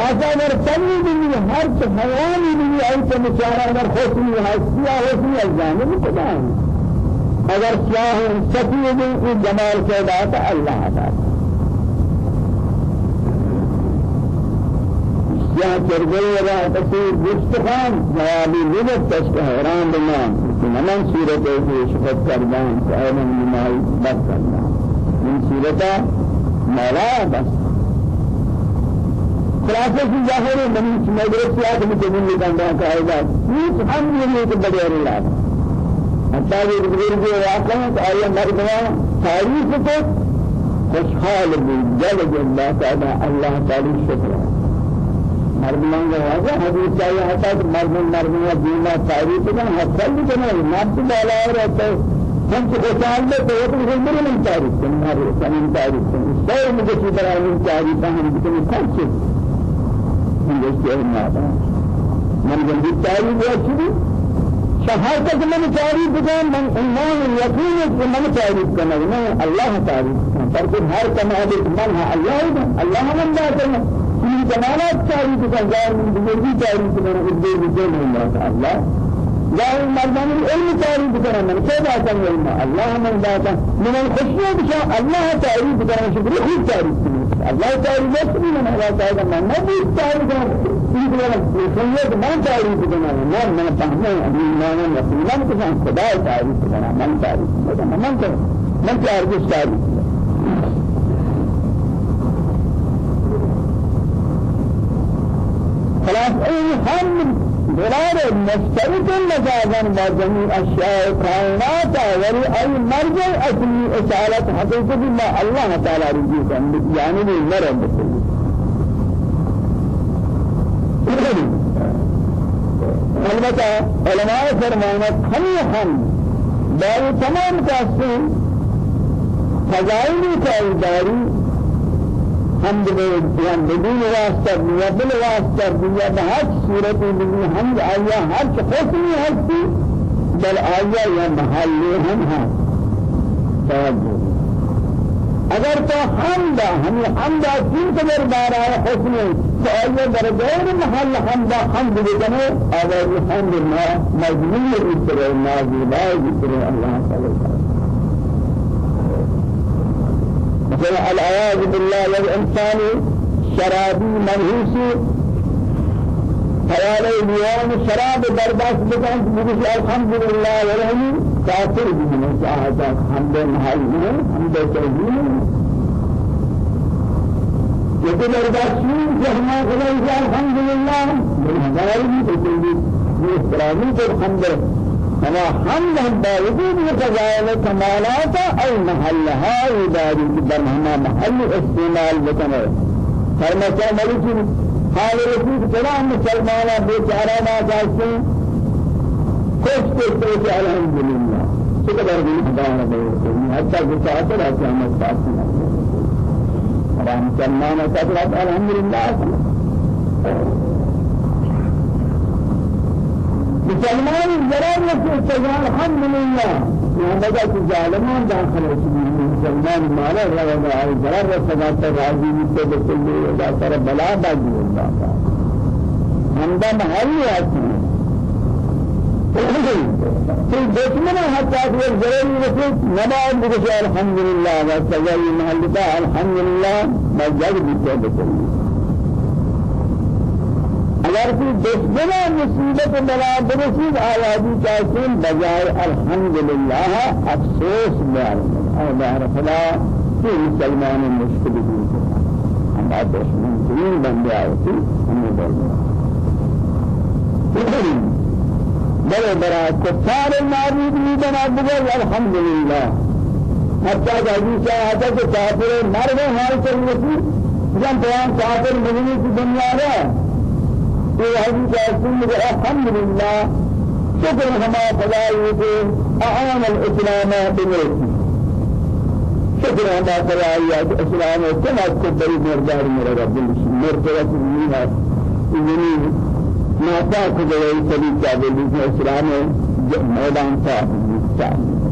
خلاصہ اگر تنی بھی ہر حیوانی بھی ایسے مچارہ اگر خوشی ہے سیاہ ہوتی ہے جانب خدا ہے اگر سیاہ سفی بھی یہ جمال سے بات اللہ تعالی سیاہ چرگئی رہا تصویر گستخان جوابی لبت تشکہ حیران بمان من صورت ہے شفت کردان سائرن نمائی بد کردان من صورتا مولا بس خلاصہ کی ظاہر ہے بنی مدرسے آج میں جمین لگان دا قاعدہ یہ ہم یہ کہ بڑے اللہ حتى بزرگ واقع آیا مردما تاریخ کو خوشحال بالجل اللہ تعالی اللہ تعالی شکر. مردمان کا واقع حدیث چاہیے حتى تاریخ کو حاصل بھی کرنا ہے نام بالا ہے ہم کو خوشحال میں تو تو نہیں تاریخ ہمارے سنن تاریخ سو مجھے کی طرح تاریخ ہم کتنے خرچ من من جنب التاريخ يشتهي شهادة من تعريف بكم من الله اليقين من تعريف كما من الله تعريف فرق هر كما هذا من الله الله من ذات من جمالات تعريف كما جار من بزرگی تعريف كما ادعي بجل الله الله ظاهر مردان العلم تعريف كما من كيف علم الله من ذات من الخشية بشاء الله تعريف كما شكري خود تعريف كما الله تعالى يسمي من الله تعالى ما نبي تعالى. يقول ما تعالى كنا ما من فهمه ما من رسولنا كنا خدا تعالى. كنا من تعالى. كنا من تعالى. من تعالى. تعالى. خلاص أي هم برار مشترك المجازن با جميع أشياء الكائنات ولي أي مرجع أصلي إشارة حقيقة ما الله تعالى رجيك يعني المرض البته علماء فرمانه خمی هم برای تمام کسی فضائلی که داری حمد بیان بدون واسطه یا بل واسطه یا به هر صورت بدون حمد آیا هر حسنی هستی بل آیا یا محلی هم هست. توجه. اگر تو حمد ہمیں حمد تین قدر بارا حسن تو آیا در غیر محل حمد حمد بکنے اگر حمد ما مجموع اترے نازلہ اترے اللہ تعالی. مثلا العياذ بالله للإنسان شرابي منهوسي خيال اليوم شراب برداشت بكان بقول الحمد لله ولهم كافر بهم ساعات حمد محل حمد تجميل يقول برداشتين جهما خلال الحمد لله. من هذا يقول بإحترامي الحمد. لله فما حمد باوجود فضائل كمالات أي محلها يداري در هما محل استعمال بکنه فرمتا ملکی حال رسول تمام مسلمانا بیچارہ نا جاستے خوش کرتے کہ الحمدللہ شکر بھی خدا نے حتی کہ چاہتے رہا کہ ہم ساتھ میں رام مسلمانا کہتے رہا الحمدللہ مسلمان ضرر نکتے الحمدللہ محمد کی ظالمان داخل ہے مسلمان مالا روا ہے ضرر سبات راضی سے بکل ودا سر بلا باجی ہوتا ہے ہمدا محلی آتی ہے في دشمنا حتى في الجرير وفي نبات بكش الحمد لله. وسجل محلتا الحمد لله. مجد بكل اگر کوئی دشمن مصیبت بلا برسید آیادی چاہتے بجائے الحمدللہ افسوس بیار اور بہر خدا کہ مسلمان مشکل دور ہمارا دشمن ترین بندے آئے تھے ہمیں بڑھ بڑے بڑا کفار نابود بھی بنا بگل الحمدللہ. حتی کہ حدیث آتا کہ کافر مر گئے حال رسی جب بیان کافر مدنی کی دنیا رہا ہے الحمدللہ شکر ہما خدای کے اعان الإسلام بمیتی شکر ہما خدای إسلام کم از کو بری مردار میرا رب ہے یعنی ناپاک جو ہے سبھی چاہتے ہیں اسلام میدان صاحب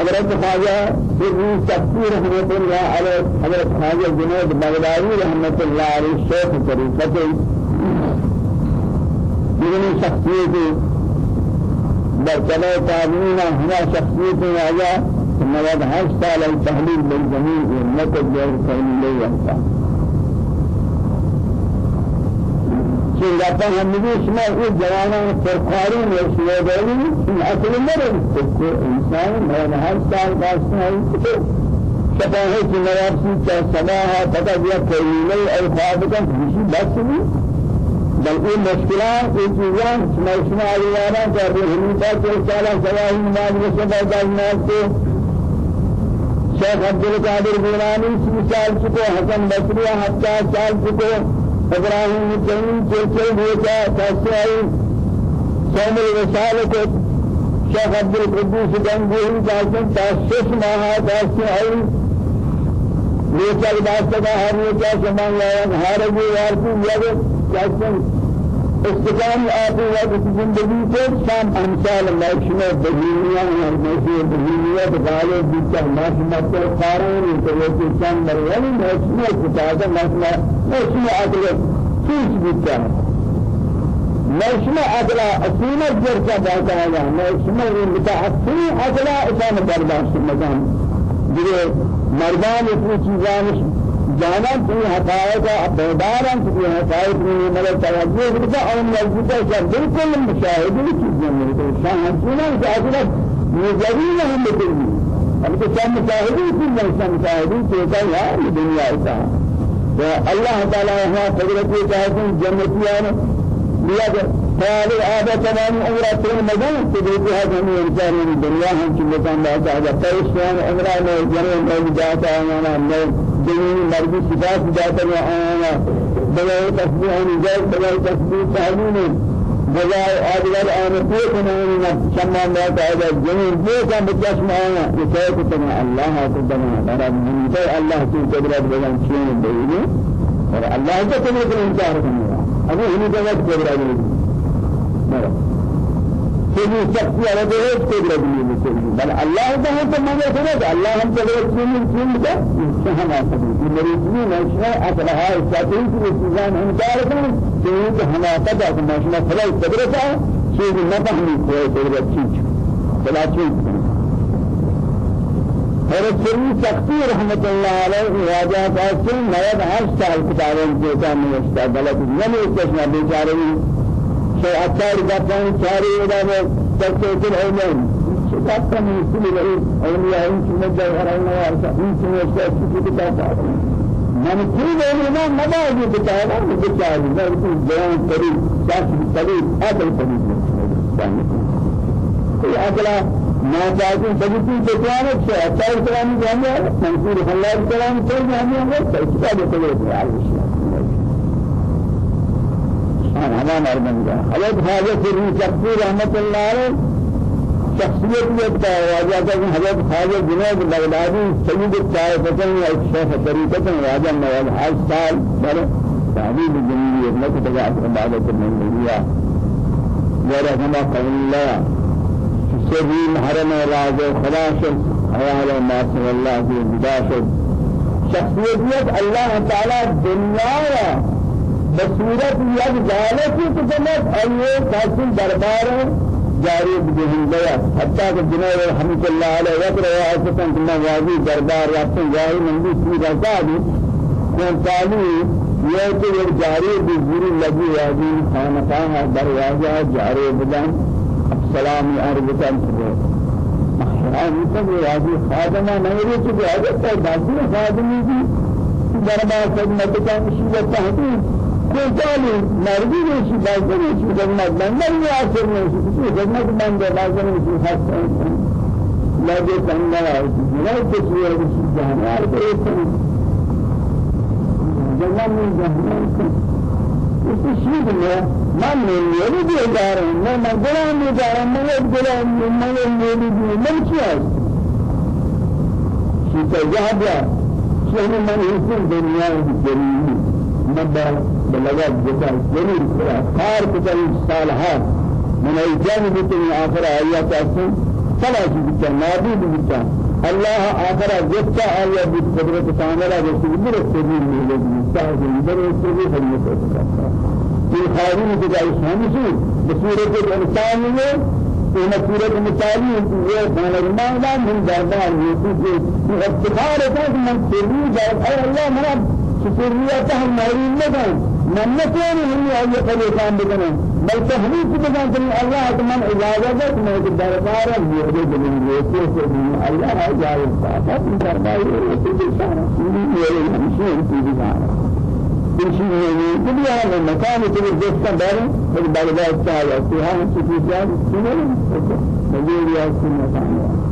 حضرت خواجہ سری تفسیر رحمت اللہ علیہ حضرت خواجہ جنید بغدادی رحمت اللہ علیہ شیخ طریقت جنہیں شخصیت برتبہ تعلیم ہما شخصیت آیا نواد ہر سال تحلیل بالجميع امت جور قوم لے جاتا چین لطا ہم بھی اسماء یہ جوانان فرقارین و شیعبانی ان اصل مرد انسان نواد ہر سال قاسم ہے شفاہت نوابسی چاہ سماہا پتہ دیا قوم لے اور خوابتا کسی بس نہیں بلکہ مشکلات یہ چیزاں سمجھنا آلیانا کہ ہمیشہ کے سالہ سواہی نماز سبا جانات کو شیخ عبدالقادر گیلانی سی سال چکو حسن بصری حتی سال چکو. ابراہیم الجنین چلچل بھیجا تحسیائی سومل رسالت شیخ عبدالقدوس گنگوہی جاسم تحسیس ماہا تحسیائی نیچل باستگا ہر نیچا سمان لائن ہارگی وارتی یاد جاسم استقام آتی وقت زندگی کو شام امثال ماشنا بہینیاں اور میشی بہینیاں بغالے بیچا ماشنا تو قارون تو وہ شام مریانی ماشنا کتابہ ماشنا ماشنا عقل چیز بیچا ماشنا عقل اصول جرتا باتا ہے ماشنا متعفی عقل اسان برداشت مکان جو مردان اتنی چیزان جانا في حقائق بیدارن في حقائق میں مگر توجہ کرتا اور نزدیک ہے بالکل مشاہدے چیزیں میرے شان سنا کہ أصلا نظریہ ہم بدلی اب تو شان مشاہدے کی نہیں مشاہدے کہتا ہے؟ یار دنیا ایسا تو اللہ تعالی ہوا قدرت کے چاہتے ہیں جنتیان لیا خیال آبا تمام عمرہ تین مدن تو دیکھو ہے ہمیں انسان دنیا ہم کی مکان باتا ہے پریشان عمرہ میں جنوں میں جاتا ہے میں دنيا مرضي صفات جاتا ہے آنا۔ بغیر تصبیح نجات بغیر تصبیح تحلیل بغیر آدھگر آنا پیت نمانی شما موت آدھا جنین پیتا بچشم آنا۔ یہ تنا اللہ کو بنا۔ برا منیتا اللہ کی قدرت بگن چین بہینے اور اللہ تمہیں پر انکار کرنے ابھی ہمیں قدرت قدرت بگن كل شخص على ده قدرة من بل الله ده هم ما يقدر الله هم قدرة من كل ده؟ سهم أصلي المريضين نشنا أصلها الشافعي في الإنسان هم تعرفون كيف هم قدرة نشنا فلا قدرة شيء ما فهمي كوي قدرة شيء فلا اور سری سختی رحمت اللہ علیہ واجہ قاسم نوید ہر سال دیتا میں اس کا غلط نہیں اس بیچارے شيء دفعن شاري إلى تكتب العلم. شتات كم يسمى له أولياء إن شاء الله جهرنا وارسا إن شاء الله شيء كتاب من كل علم ما بعد كتاب ما بيجاري ما يكون جوان قريب شاف قريب هذا القريب في أكلا ما تاكل بجتي بتوانا شيء أتاي كلام جامع منصور الله كلام كل جامع هو كتاب كله على الشيء أنا ما مرمن جا حضرت خواجہ سری چکتی رحمت اللہ علیہ شخصیت یہ بتا واجہ کہ حضرت خواجہ جنید بغدادی سید الطائفتین یا شیخ طریقتن واجہ نوال حاج سال بر تعبیر جنیت نکو تجاعت عبادت من اللہ ورحمہ قول اللہ سری محرم راز خدا شد حیال ما صلی اللہ کی جدا شد شخصیت اللہ تعالی دنیا بصورت یک جالتی که جنت ایه کسی دربار جاری بجهن گیا حتی که جناب رحمت الله علیه و روایت کن که نوازی دربار رفتن جاری مندی سی رضا بھی کنتالی یہ کہ یہ جاری بزوری لگی وادی خانقاہ دروازہ جاری بدن السلام عرض کن محرم کن وادی خادمہ نہیں رہی کہ حضرت خادمی بھی دربار خدمت کا مشیت تحقیق. کوتالی مردی نیشی بازی نیشی خدمت بند نہیں آسر نیشی کسی خدمت بند ہے بازی نیشی خط لگے کنگا ہے جنہی کسی ہے کسی جہنار کرے سن جنہ میں جہنار کن اسی شید میں من میلی بھی ادارہ ہوں میں من گلام ادارہ میں ایک گلام میں میلی بھی من کیا ہے شیطہ جہاں شہر من حسن دنیا نبى بلغات جدا جميل خار كتير صالحا من الجانب بتني آخر آيات أصلا؟ فلا جدا نابود جدا الله آخر جدا الله بقدرة تعالى رسول الله سبحانه وتعالى سبحانه وتعالى سبحانه وتعالى في خارين كده إسلامي شو؟ بصورة الإنسان اللي إن سورة المثالي ہے من دردان یہ کہ افتخار ہے کہ من سری جائے اے اللہ سريته مريم لكن من نكون هم أي قليل بكنا بل تهنيك بكنا تن الله تمن إجازة ما الدربار يهدي بمن يسوع الله جاهز فقط الدربار يهدي بشارة يهدي مشين في بشارة مشين يهدي كل مكان تقول جسد بره بل بلغات تعالى سكوت جاد سنة مجيء يا سنة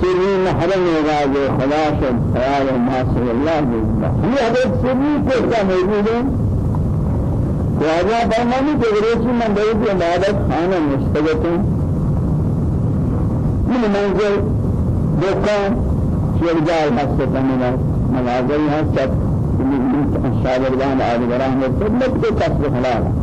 سری محرم راز خدا شد خیال ما صلی اللہ علیہ یہ حضرت سری کیا موجود ہے راجہ فرمانی کہ ریچی من بھائی کی عبادت خانہ مستقت من منزل دکان شرجال مقصد من مناظر ہے سب شاگردان آل برahmet خدمت کو کسب حلال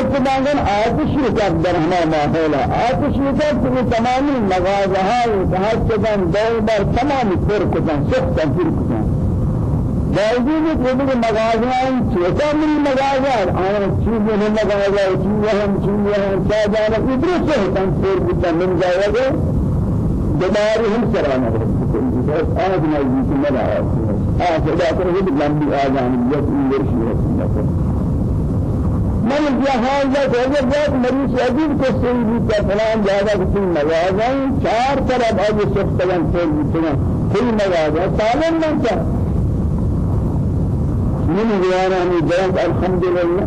اتفاقا آتش يكاد درهما ماحولا. آتش يكاد في تمام مغازها وتحسدان دولبر تمام فرقتان سختان فرقتان باوجود کہ مغازیاں چھوٹا من مغازیاں آن چیزیں ہم مغازیاں چیزیں ہم چیزیں ہم کیا جانا ادھر سے ہم پھر بھی من جائے گا دوبارہ ہم سرانا بس آج نہیں کہ ملا ہے آج خدا کرے لمبی آجان یہ انگلیسی ہے من جهان جا اگر جات مریض عجیب کو صحیح بھی کا فلان زیادہ کسی مواضع چار طرف آج سخت تگن پھر بتنا کل مواضع سالم من کیا من جوانا من جانت الحمدللہ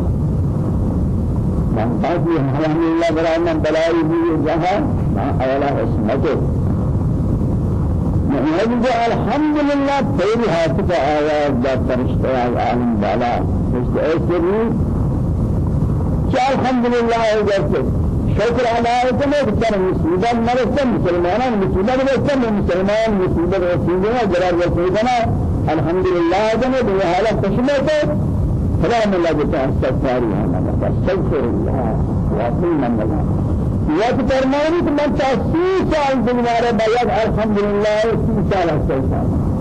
من قاضي الحمد لله برانا بلاي بي جهان. ما اولا اسمته من الحمد لله پہلی حافظ آواز دا فرشتہ عالم بالا فرشتہ ایسے شاء الحمد لله جرت شكر على اتمه كان مصيبه مرسل مسلمان مصيبه مرسل مسلمان مصيبه رسولنا جرار رسولنا الحمد لله جنة بحالة خشمته سلام الله جتا استغفاري هذا استغفر الله. واقول من الله. وقت فرمانی کہ من تاسی سال دنوارے بیاد الحمدللہ سی سال استغفار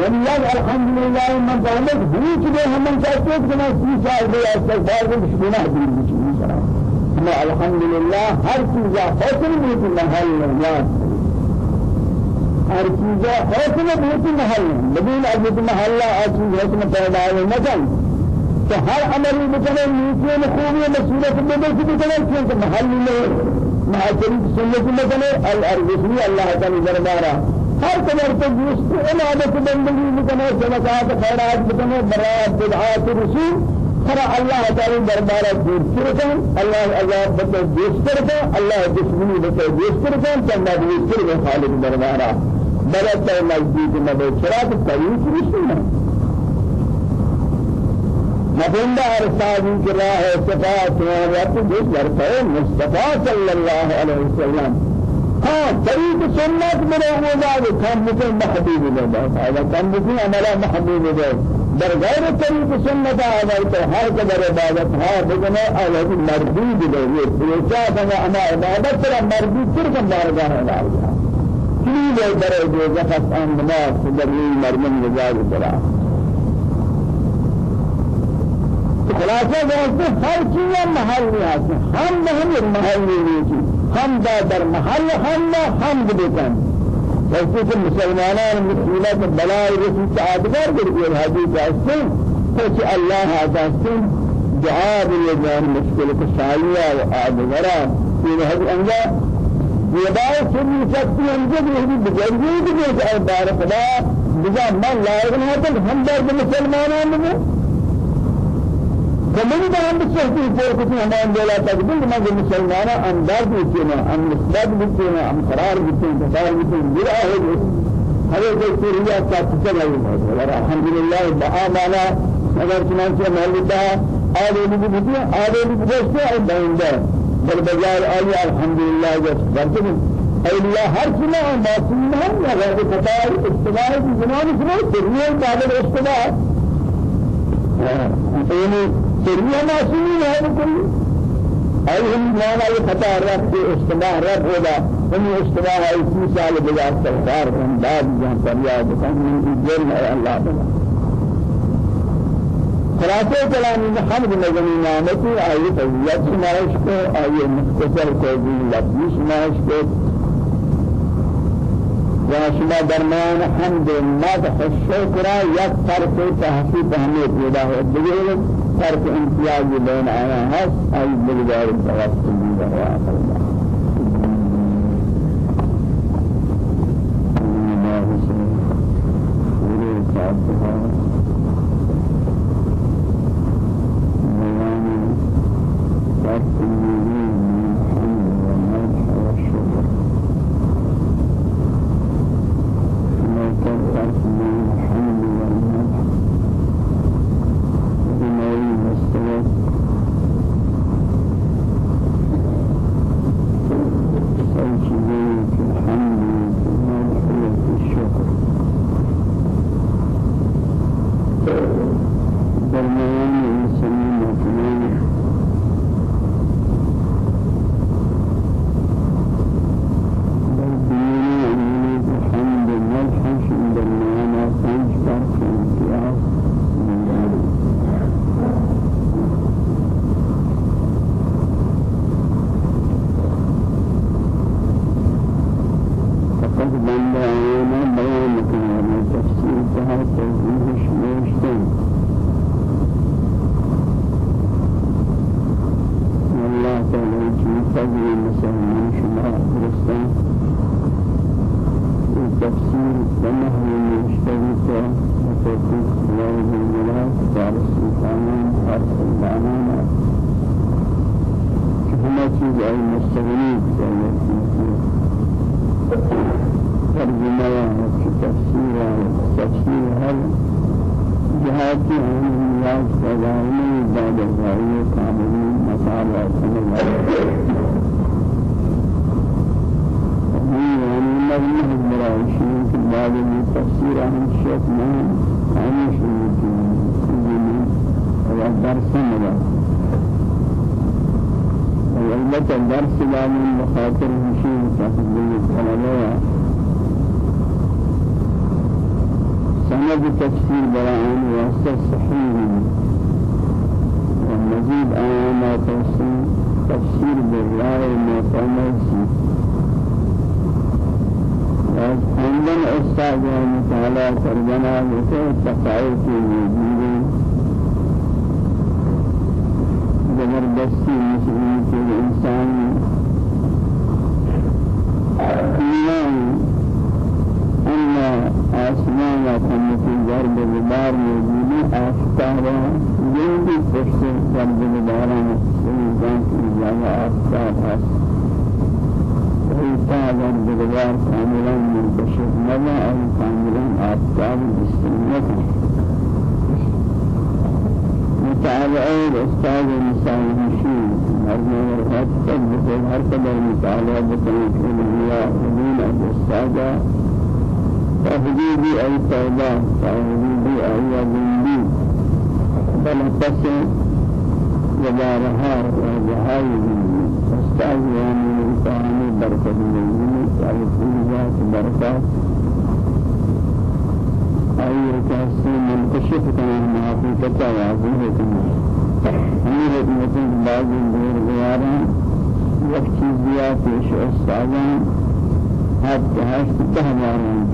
والله الحمد لله من ذلك هيك به من كاتب كما في سال به أستغفار گناہ دور بچی ما الحمد لله هر چیز حسن بیت محل الله هر چیز حسن بیت محل بدون اجد محل اجد حسن پیدا ہے مثلا تو ہر عمل بکنے نیچے میں خوبی مسئولت بدل سے بکنے کیونکہ محل میں مع سنت مثلا الأرض اللہ تعالی دربارہ ہر قدر تو دوست عبادت بندگی بکنے صدقات خیرات بکنے برات بدعات رسول؟ ترى الله تعالى دربارة دور كركان الله عذاب بتا جيش كركان الله دشمني بتا جيش كركان تنبا دور كركان خالق دربارة بلد نزدیک مدد شراب طریق رسول مبند ارسالی کی راہ صفات و وقت جس درپے مصطفی صلی اللہ علیہ وسلم. طریق سنت وہ بات کم مجھے محبوب ہے هذا کم مجھے عملا محبوب در غیر طریق سنت عمل ہر قدر عبادت. بجنے اللہ مردود ہے یہ پوچھا بنا أنا عبادت. مردود پر کم بارگاہ ہے كل درجة زخت عن نماز تدري مرمن جزاء الصلاة خلاصہ واسطے ہر چیز محل میں آتے ہم ہم محل میں ہم دا در محل ہم ہم بکن واسطے کہ مسلمانان مسئولات بلائی رسول تعادگر کر الحدیث آسن تو اللہ آسن دعا بلیجان مشکل کشائیہ و آدگرہ یہ حد آنجا يبقى سني شخصي أنجب يهدي بجرجي بجرجي أي بار خدا بجا من لا يغنى هذا هم دار المسلمان هم كمن ده هم بسهتي فوق كتير هم عند ولا تقبل ما في مسلمان أندار بيتنا أم نسبات بيتنا أم قرار بيتنا قرار بيتنا جرا هذا هذا جو سوريا كاتسلا الحمد لله بآمانا اگر چنانچہ محل دا آدھے بھی بھتیا آدھے بھی بھتیا اور بہندہ بل بجار آئی الحمدللہ جس برکت اولیا ہر سنا معصوم ہے یا غیر خطا استغفار کی زمان سنا سریہ قابل استغفار یعنی سریہ معصوم ہے بالکل اي هم مانا خطا رب استغفار رب ہوگا ہم استغفار ہے اسی سال بلا استغفار ہم بعد جہاں فریاد کریں من جرم اللہ تعالی خلاصة كلام محمد نجمي نامتي آية فضيلت سماش کو آية مختصر کو بھی لفظی سماش کو. وشما درمان حمد مدح الشكر یک طرف تحقیق ہمیں پیدا ہے دیگر طرف امتیاز بین آیا ہے آئی بلدار توسل دی ہے آخر مستغنين ترجمة تفسير تفسير هل جهاتي هم الله سلامي بعد الرأي كاملين مسالة سنة مبنه براشين في بعض التفسير عن الشيخ مهم عن الشيخ مهم ودرس مبارك ملت درس دانی مخاطر مشین تحضیل سلالا سند تفسیر براعين واسطة صحیح ومزید آیانا تفسیر تفسیر برائے مطمئسی وانبن استاد مطالعہ کرنا جسے تقائر کے وجود زبردستی مسلم متابعه الاستاذ المسائل المشهور مشین مرمى ورهات تبقى هر قدر مطالعه بکنید علمية علوم الاستاذة تهديدي أي توبة تهديدي أي ذنبي بل پس وجارها وجهاي أستاذ يعني الإنسان بركة من أي ذات بركات أي كاسي منكشف كمان ما في كتا واضح كمان هني حكمت بعض الدور غيارا یک چیزیا پیش استادان. حد هشت تهماران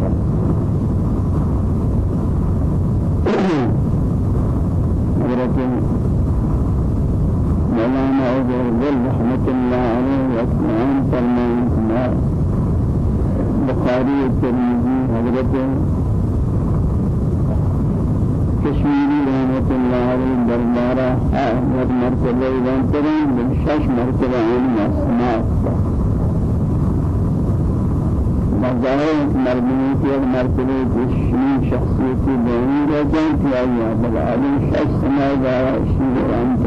دربارة أحمد مرتبة وانترين بالشش مرتبة علم أسماء مظاهر مرمي في المرتبة الشمين شخصيتي بين رجال في أيها بالعالم شخص ما جاء شيء أنت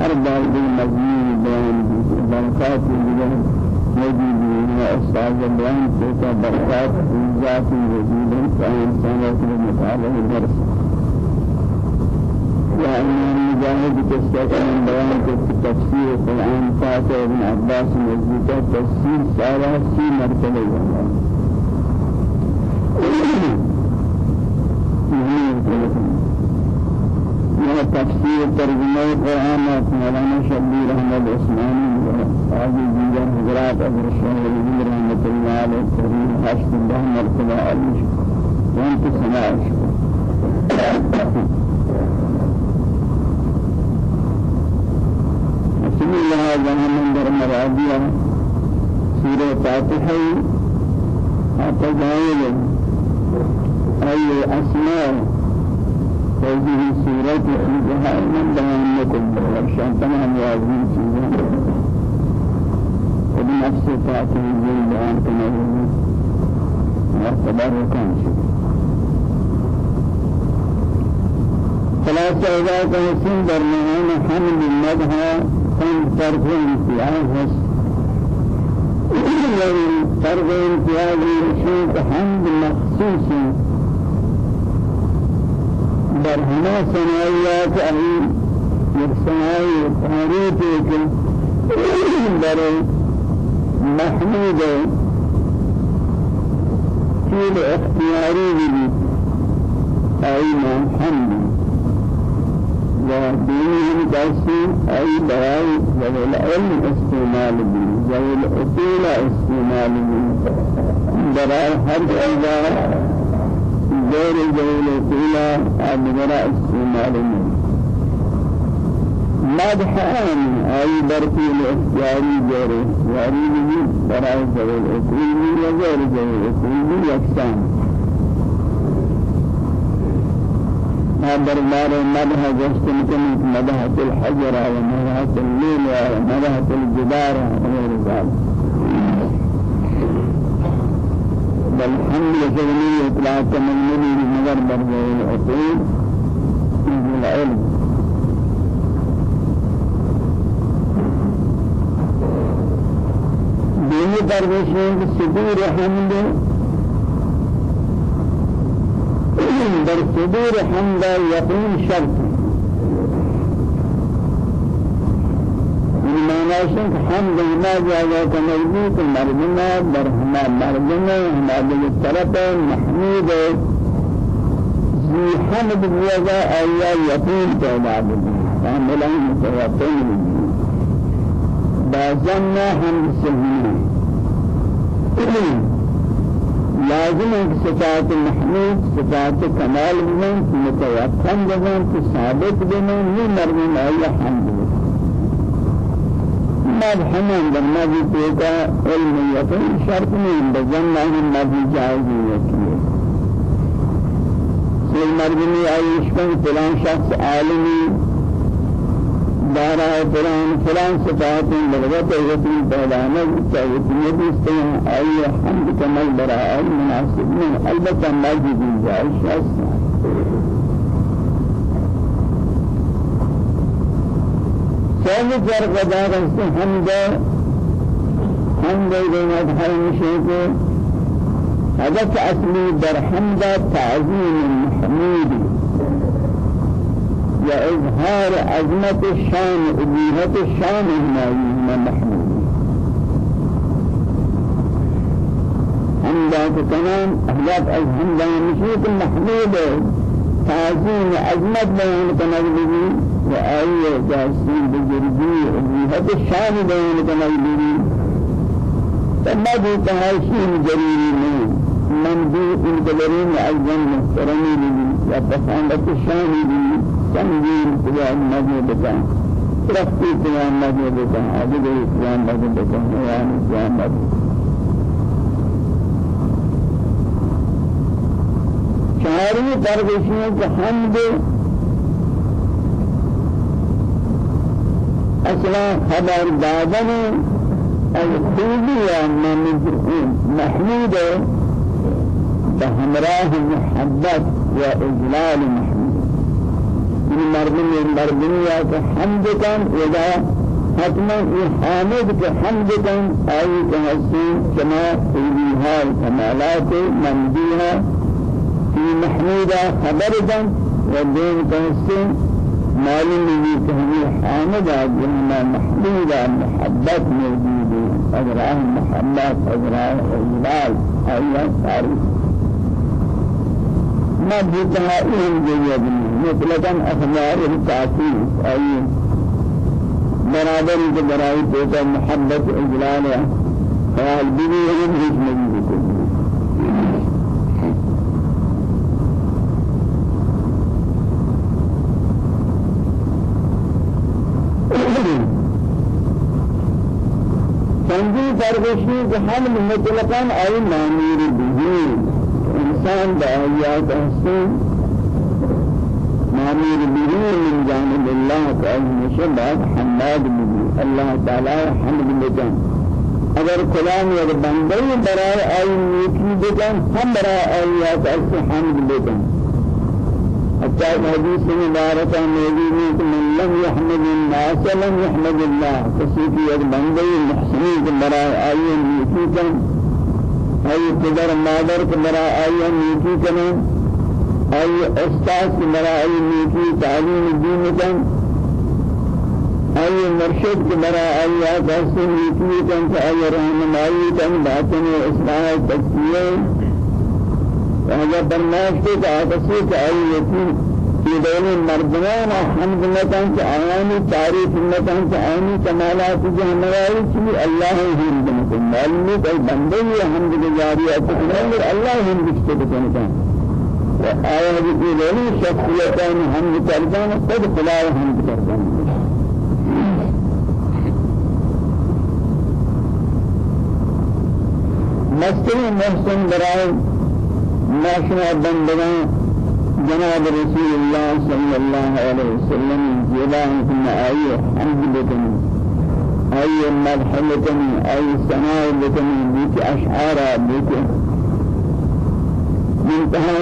هر بار بالمزمين بين بركات الجبل موجود من أستاذ بيان تلك بركات ذات وجود فإنسان يكون متعلق درس يعني مجاهد تستطيع من بيان تفسير القرآن فاتح ابن عباس مزيكا تفسير سارة سي مرتبة يا تفسير ترجمة القرآن مولانا شبير أحمد عثماني وهذه جيجا حضرات أبو الشهر رحمة الله عليه كريم حشد الله مرتبة عليه وانت سماعش بسم الله الرحمن الرحيم. مرادية سورة فاتحة. أتجاهل أي أسماء. هذه سورة فيها من بيانكم وشان تمام واجب چیزیں وبنفس فاتحة الجل بيان كما مرتبة ركان خلاصة إذا كان حمل المدها كان فرق امتياز فرق امتياز شيء حمد مخصوص در هما سنائيات أهي يرسنائي تاريخ در محمود كيل اختياري بي أي محمد ودينهم داسي أي بيان ذوي العلم استعمال به ذوي الأصول استعمال به براء هر جزء غير ذوي الأصول أبغى استعمال به مدحان أي بركي الاختياري غير اختياري به براء ذوي الأصول وغير ذوي الأصول يكسان ما دربار مدح جست مكان مدحة الحجر ومدحة الليل ومدحة الجدار وغير ذلك. بل حمد سجني إطلاع تمني مگر برجع العقول من العلم. دینی درویشیں صدور حمد در صدور حمد يقين شرط. معناشه حمد ما جاء كمجيد مردنا برهما مردنا هذا الطرف محمود. ذي حمد بيجا أيا يقين تعبد كاملا متواتر بازنا حمد سهيل لازم ہے صفات محمود صفات کمال بنن متوقن بنن ثابت بنن یہ مرمی آیا حمد مذهما در مذهب پیدا علم یقین شرط نہیں بزن نہیں مذهب جائز نہیں سل مرمی آئی اشکن فلان شخص عالمی دارا فلان فلان صفات لغت وتي بيدانا وتي بيستيان أي حمد كمال براء مناسب من البته ما جدي جائز ثاني فرق دار حمد حمد بين هر مشيك هدف أصلي در حمد تعظيم المحمود وإظهار عظمة الشان أبيهة الشان هنا محمود حمدات تمام أهداف الحمد مشيك المحمود تعظيم عظمة بيان تنبيه وآية جاسين بجربي أبيهة الشان بيان تنبيه فما تهاشين جريري من دي الجلرين أجن محترمي لي يا بسانة الشان لي تنظيم قيام مدني بكان ترقي قيام مدني بكان عدد قيام مدني بكان يعني قيام مدني شهری درگشیوں کے حمد أصلا خبر دادن الخوبی محمود بهمراه محبت وإجلال محمود. این مردم این مردمیات حمد کن ودا حتما این حامد که حمد کن آئی که هستی کما خوبیها کمالات مندیها فی محمودا خبر کن و دین که هستی معلوم بھی ہمیں حامد جنہ محمود محبت موجود ہے اجراء محبت اجراء اجلال آیا تاریخ. ما بتهائهم جيد مطلقا أخبار التعطيل أي برابر کے برائی پیتا محبت اجلال خیال بیوی علم ہیچ مجید کو تنجی پرگشنی کہ حل مطلقا أي مامیر بیوی انسان بآيات أحسن مامور به من جانب الله تعالى شباب حماد به. الله تعالى حمد بكم اگر کلام یا بندے برائے آئی نیکی بکن ہم برائے آیات ایسے حمد بکن حتى الحديث مباركة موجود من لم يحمد الناس لم يحمد الله. كسيكي يد بندے محسنين برائے آئی نیکی بكم أي قدر مادر كمرا أي نيكي كنا أي أستاذ كمرا أي نيكي تعليم الدين كن أي مرشد كمرا أي أساس نيكي كن أي رحمة كن باطن إصلاح تسكية هذا برنامج كأساس أي يكون في دون مردمان حمد لكن تعاني تعريف لكن تعاني كمالات جهنمائي كي الله هم جنكم معلومي كي بندي حمد جاري أتكلم الله هم بيشتغلون وآية بقولون شخصيتان حمد كردان قد خلا حمد كردان مستری محسن برای ناشنا بندگان جناب رسول الله صلى الله عليه وسلم جلان ثم أي حمد بكم أي مرحمة أي سناء بكم بك أشعار بك منتهى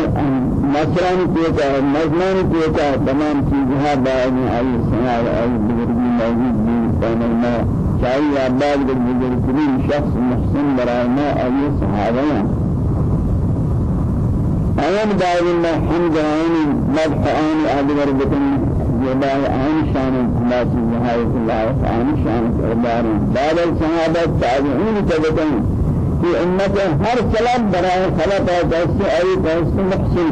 مصران كيتا مزمان كيتا تمام چیزها بعد أي سناء أي بزرگی موجود بھی بین الماء چاہیے آباد بزرگترین شخص محسن برای ما أي صحابہ أيام دائما حمد عين مدح عين أدبر بكم جبال عين شان الله سبحانه وتعالى عين شان أدبار بعد الصحابة تابعين تبتين في أمة هر سلام براء خلق دست أي دست محسن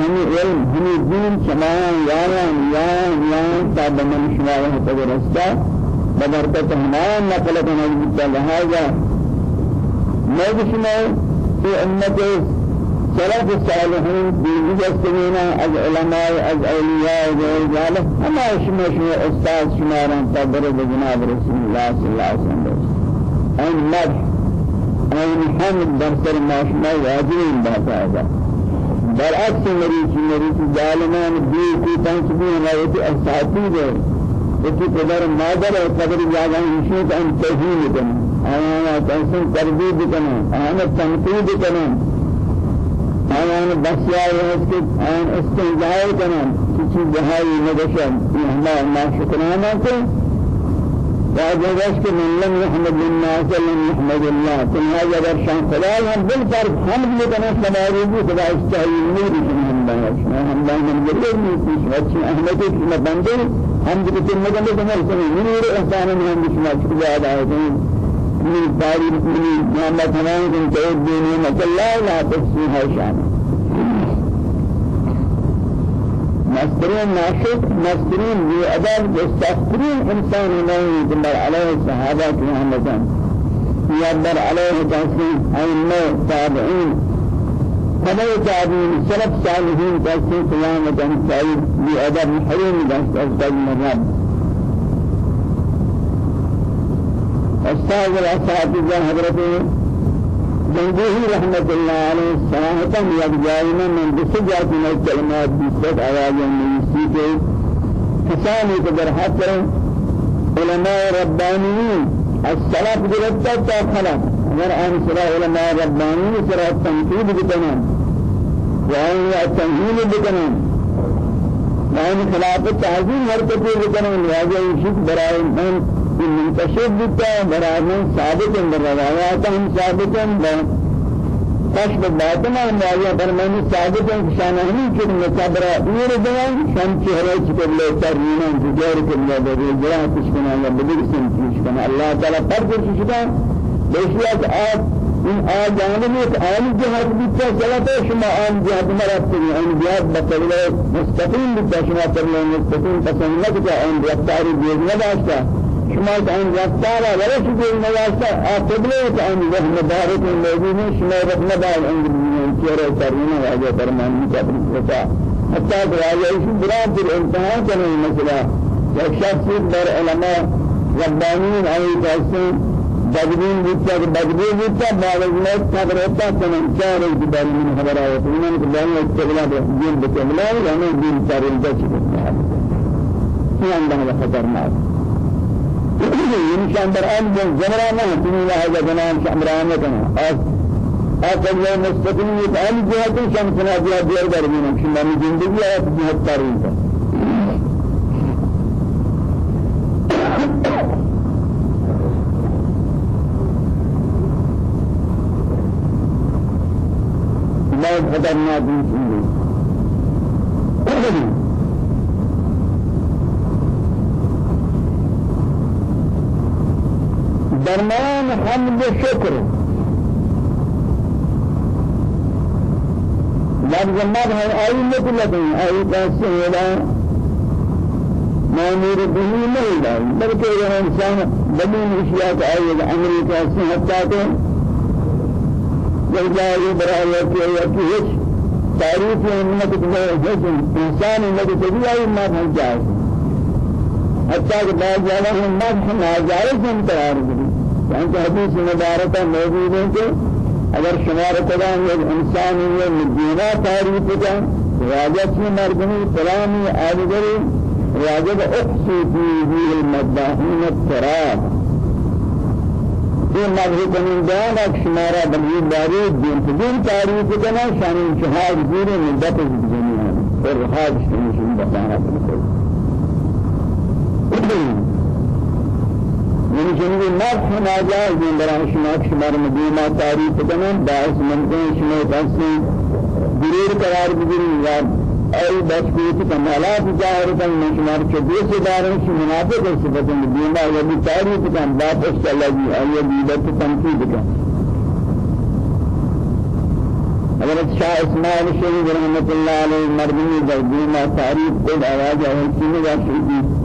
هم علم هم دين سماعان يان يان يان تاب من شماره تدرستا ببركة همان نقلة نجد هذا ما بشمال في أمة سلف الصالحين بجسمنا از علماء از أولياء غير ذلك أما شما شما أستاذ شمارا تبر بجناب رسول الله صلى الله عليه وسلم أن مدح أن حمد برسر ما شما واجبين بهذا برعكس مريض مريض ظالمان بيكي تنسبين رأيتي أساتيد وكي قدر مادر قدر جاگا يشيط أن تهين كنا آيانا تنسن تربيد كنا آيانا تنقيد كنا آيانا بسيا يهسك آيانا استنجاء كنا كيشي جهاي مدشن يهما ما شكرانا كنا واجبش کہ من لم يحمد الناس لم يحمد الله كل هذا برشان خدا هم بالفرق حمد لنا سماري خدا استعين نور من الله هم الله من جل من في احمد کی بندے ہم تم نے کہا کہ ہم نور احسان میں ہم بسم الله ادا ہے من باري من نعمت ہمیں کہ دین میں اللہ لا تحصيها شان مسترين ناشط مسترين بأدب يستغفرون إنسان الله جمر عليه الصحابة كرام يقدر عليه تحسين أئمة تابعين. فما تابعين سلف صالحين تحسين قيامة سعيد بأدب حريم تحسين من رب. أستاذ الأساتذة حضرته جنگی رحمت اللہ علیہ صراحتاً یک جائمہ من بسجات من کلمات بسجات آواز نویسی کے کسانی کے در حق علماء ربانیین السلف گرفتا تا خلق اگر آن سرا علماء ربانیین سرا تنقید بکنا وآن تنہیل بکنا وآن خلاف تحضیر مرکتی بکنا لہذا یہ برائے من منتشر بتا برامن ثابت بالروايات هم ثابت كشف باطنا ما برمان ثابت شان هني كن مصبر ير دوان شان چهره چکل ترمین جگر کلا بری جرا کچھ کنا یا بدر سن کچھ کنا اللہ تعالی پر کچھ کنا بیشیات آب این آب جانب آن جهات بیتا صلاة شما آن جهات مرتبی آن جهات بطلع مستقیم بیتا شما بطلع مستقیم پسند نکتا آن رفتاری بیز نداشتا شما كان رفتار ولا شيء نواسط قبله كان وهم مبارك موجود شما رحمة الله عند كيرا كريمة واجه فرمان جبر وفا حتى دعاء يشوف براد الامتحان كان المسألة شخص در علماء ربانيين أي جالسين بدرين بيتا بدرين بيتا بعد ذلك تبرتا كان كار الجبال من خبرات ومن كلام يتكلم بالدين بكمله لأنه دين كار الجسد في عندنا خطرناك إنسان برآن من زمرانا تنين هذا جنان شمرانا كنا أصل يوم مستقيم يتعال جهة شمسنا جهة دير درمينا شمال زندگي آيات جهة تارين ما خطرناك من درمیان حمد شکر لفظ مد ہے آئی مطلق آئی کیسے ہوگا مامور نہیں لائی بلکہ یہ إنسان؟ اشیاء کا آئی امریکہ سے حتیٰ کہ جب جائے برای کہ یہ ہیچ تاریخ امت ہیچ إنسان امت بھی آئی مد ہم جائے حتیٰ کہ بعض جگہ ہم مد ہم ناجائز ہم يعني حديث مباركة موجود ہے کہ اگر شمار قدام ایک انسان یہ مدینہ تعریف کا راجت میں مردمی فلانی آدگری راجت احسی فیه المداحین التراب. یہ مدہی کنین بیان ایک شمارہ بلید داری دین فدین تعریف کنا شان انشہاد زیر مدت زمین اور حاج شنشن بطانا جنوب مرد ناجائز من برای شما شمار مدینہ تعریف کنن باعث ممکن شما دستی ضرور قرار بگیرین یا ای بس کوئی کمالات ظاہر کن من شمار چبی سے دارن شما منافق صفت مدینہ یا بھی تعریف کن بات اس لگی ای بیدت تنقید کن حضرت شاہ اسماعیل شریف رحمت اللہ علیہ مردمی در دینا تعریف کو آواز ہے کیوں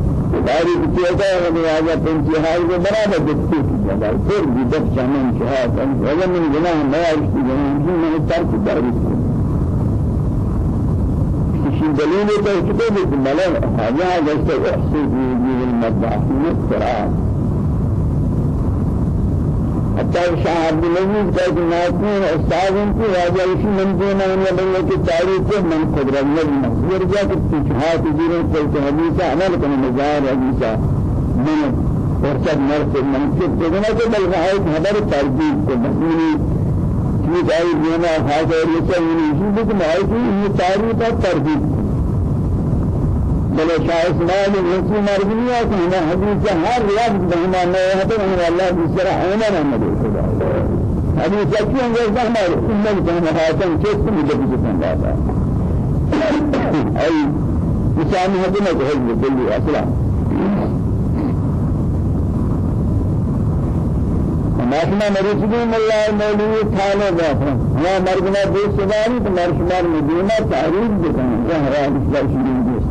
یا داری کیتا ہے وہ آجا انتہائی کو برابر کی جگہ پھر بھی دک جانا انتہائی ہے اگر من گناہ میں اس کی جنان ہی میں ترک داری کسی دلیل تو کتنے بھی ملا حاجہ جیسے احسن بھی المدعین القرآن شاہ عبدالعزیز کا کہ ناطقین استاد ان کی واجہ اسی من دینا ان بلے کی تعریف ہے من قدرت میں مصدر جا کہ تجھات جیرے تو حدیثہ عمل کرنے مزار حدیثہ من فرصت مرد منصب تجھنا کہ بل رہایت حبر ترجیب کو مسئولی چیز آئی دینا حاضر یہ چاہیے اسی آئی کہ یہ تعریف ہے ترجیب بل شاہ اسماعیل رسول مرگنی ہے کہ ہمیں حدیث ہر لفظ بہما نئے ہے تو ہمیں اللہ بسرا ہونا نہ ہمارے امت ہم حاکم چیز کو مجھے بھی نشان حدیث کو حضر کلی أصلا ماشنا مرشدین اللہ مولوی تھالے بافر ہوا مرگنا دیش سواری تو مرشدار مدینہ تعریف بکنے یہ حرام اسلائی شدین دیش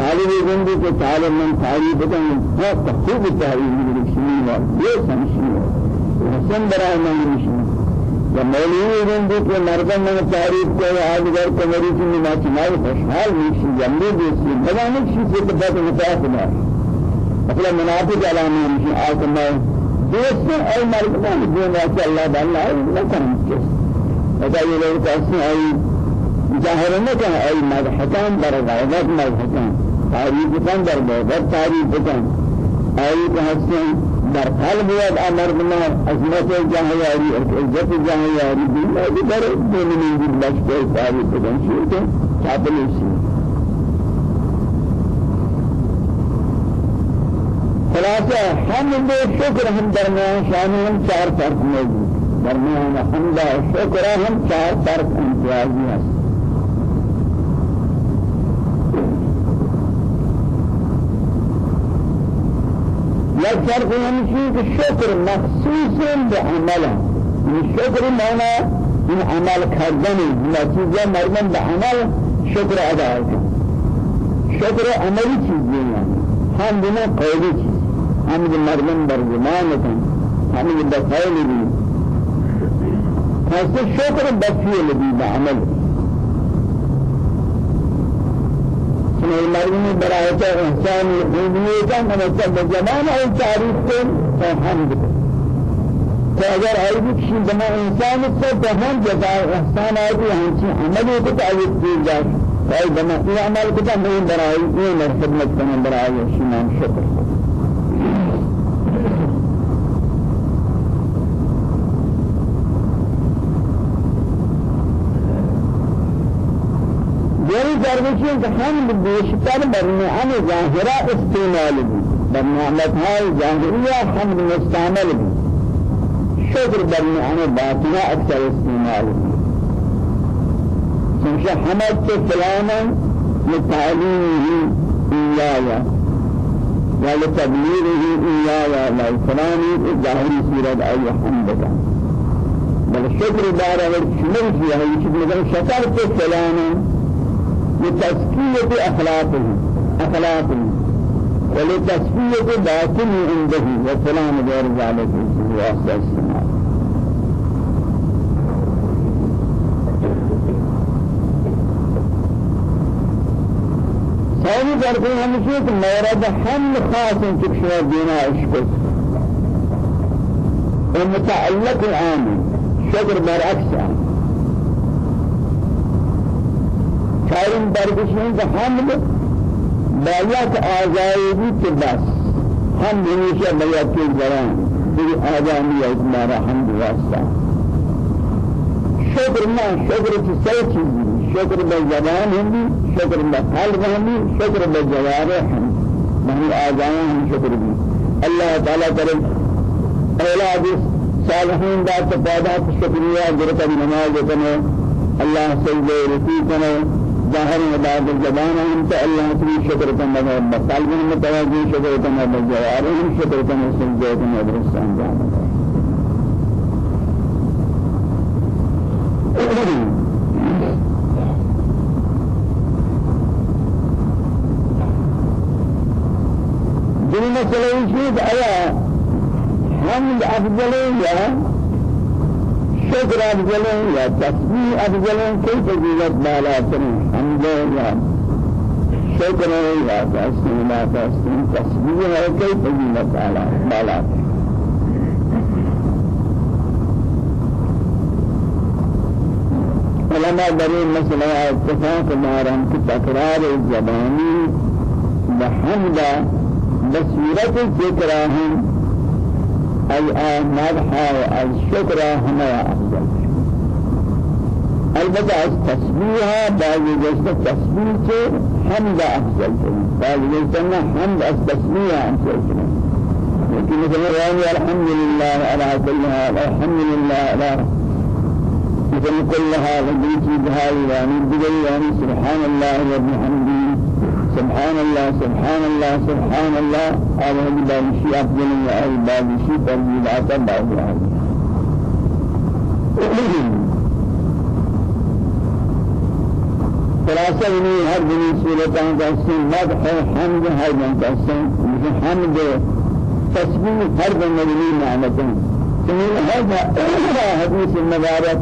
طالب زندگی کے طالب من تعریف کریں بہت خوب تعریف شمیر ہے یہ سمجھنی حسن برائے من مشین یا مولوی زندگی کے مردم من تعریف کو آج گر کو میری سنی ما چنائی خوشحال مشین جمعی دیسی بدانک شیء سے بہت متاثر ہے۔ أصلا منافق علامہ آکم میں دوست اے مردمان اللہ تعالی نہ کرم کس ادا یہ لوگ کہتے ہیں ظاہر نہ کہ اے مدحتان در غیبت مدحتان تعریف کن در بودت تعریف کن که هستن در قلب یاد أمر بنا عظمت جاهیاری عزت جاهیاری دیگر دیگر دنیا من بشکر تعریف کن شیر کن چاپلیسی خلاصہ ہم بے شکر ہم درمیان شان ہم چار فرق موجود درمیان حمد شکر ہم چار فرق امتیازی ہیں والفرق يمشي الشكر مخصوص بعمله الشكر معنى من عمل كردني نتيجة مرمن بعمل شكر أداء شكر عملي چیزیں ہیں ہم بنا قولی چیز ہم مرمن برزمان کن ہم بفعل بھی خاص شکر بفعل بھی بعمل من المرمي براءة إحسان الدنيا من الزمان أو تعريف فهم فأجر أيضا شيء بما إنسان فهم جزاء إحسان آدي هنشي عمله كتعيد في ذلك فأي بما يعمل كتاب من براءة إيه مرحبنا من براءة شيء شكر یعنی درویشی که هم بیشتر بر نعم ظاهرة استعمال بی بر نعمت های ظاهریه هم مستعمل بی شکر بر نعم باطنه اکثر استعمال بی چونکه حمد کے فلانا لتعلیمه ایایا ولتبلیغه ایایا لفلانی ظاهری صورت ای حمد کا بل شکر دارا ورشمر کیا ہے یہ مثلا شکر کے فلانا لتزكية أخلاقه أخلاقه ولتزكية باطن عنده والسلام غير ذلك واسع السماء. ثاني فرق همیشه که مورد حمل خاص تكشف دينا عشق ومتعلق عام شكر برعكس چارم درگشن که حمل باید آزادی که بس. هم همیشه باید که زران دیگه آزادی اجماع حمد واسطه شکر ما شکر کی سی چیزی. شکر به زبان همی شکر به قلب همی شکر به جوارح هم مهی آزان هم شکر بی. الله تعالی کرم أولاد صالحین دات پادات شکریہ گرتا نماز کرنے اللہ سجدے رفیع کرنے ظاهر عباد الزبان انت الله تعالى شكر كما بقلب متواجد شكر كما بالجوارح شكر كما سجدة كما برسان جانا دين مسألة وجود آية حمد أفضل يا شکر افضل یا تسبیح افضل کوئی فضیلت بالا ترین شكرا لله تسليما تسليم تصبيها كيف جل تعالى بالات علماء دلیل مثلا اتفاق مارم کی تقرار زبانی بحمد بصورت ذکرہ ہم ای آمدحا و الشکرہ ہمیں أفضل. البته التسبيح بعض جسد تسبيح حمد أفضل بعض جسد حمد التسبيح أفضل لكن مثلا يعني الحمد لله على كل حال الحمد لله على مثل كل حال بيتي بهاي يعني بدل يعني سبحان الله وبحمده سبحان الله سبحان الله سبحان الله هذا بعض الشيء أفضل من بعض الشيء ترجيل عطا بعض إني هر دنيا سورة عن قسم مدح حمد هر من قسم مثل حمد تسبيح هر من مدني نعمتين سمين هذا حديث المبارك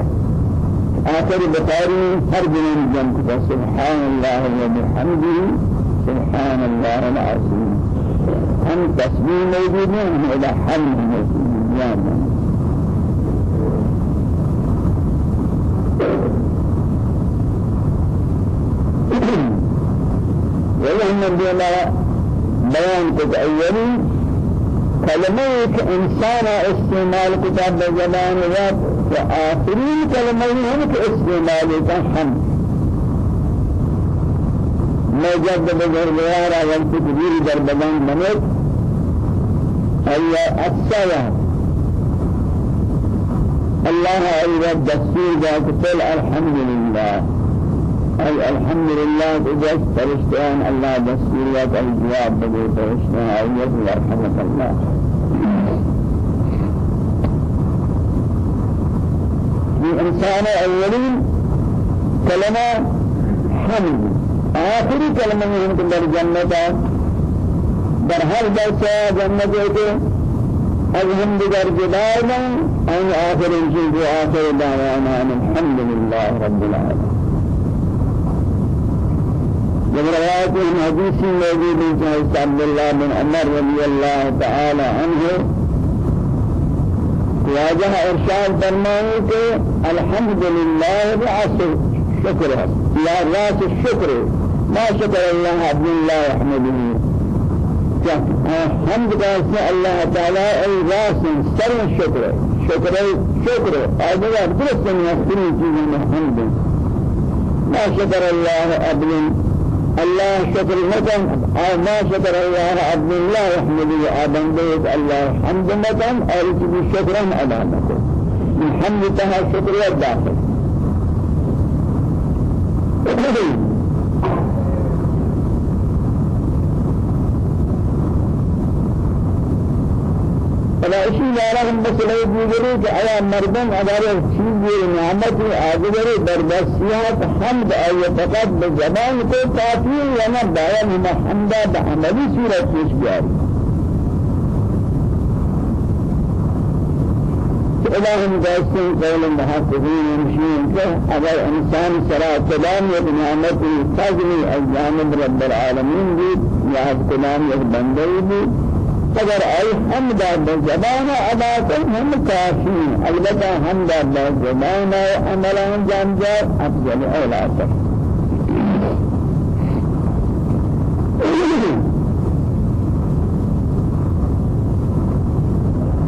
آخر بخاري هر دنيا جنب سبحان الله وبحمده سبحان الله العظيم هم تسبيح موجودين إلى حمد موجود ولهم بما بيان تتأولي كلمة إنسان استعمال كتاب الزمان وقت وآخرين كلمة هم كإستعمال كحمد موجد بزرگوارا والتكبير در بدن بنت أي أكسايا الله أيضا دستور ذات الحمد لله. أي الحمد لله إذا فرشتان الله بسيرات الجواب بدي فرشتان أيضا يرحمك الله. في إنسان أولين كلمة حمد. آخر كلمة من در جنة. در هر جلسة جنة الحمد در جدائنا أن آخر شيء آخر دعوانا. الحمد لله رب العالمين. جب روایت ان حدیثی موجود ہے کہ عبد الله بن عمر رضی اللہ تعالی عنہ واجہ ارشاد فرمائے الحمد لله رأس شکر یا راس الشکر ما شکر الله عبد الله يحمده حمد کا اللہ تعالی ای راس سر شکر شکر شکر اگر درست نہیں ہے چیزیں حمد۔ ما شکر الله عبد الله شكر مكان أو ما شكر الله عبد الله يحمد آدم بيت الله حمد مكان أو تبي شكرا أدا مكان من حمد تها شكر الداخل فلا اشي لا هم بس لو بيجري كأي مردم أدار چیز نعمت آجر بردستیات حمد أي فقط بزبان کو کافی یا نہ بیان محمد بعملی صورت پیش جاری إلهم جالسين قول المحققين يمشون أبا إنسان سراء كلام يبنعمة تجري الجانب رب العالمين بيت يهد كلام يهد بيت. اگر ای حمد بزبان ادا کن هم کافی البته حمد بزبان عمل انجام جار أفضل اولا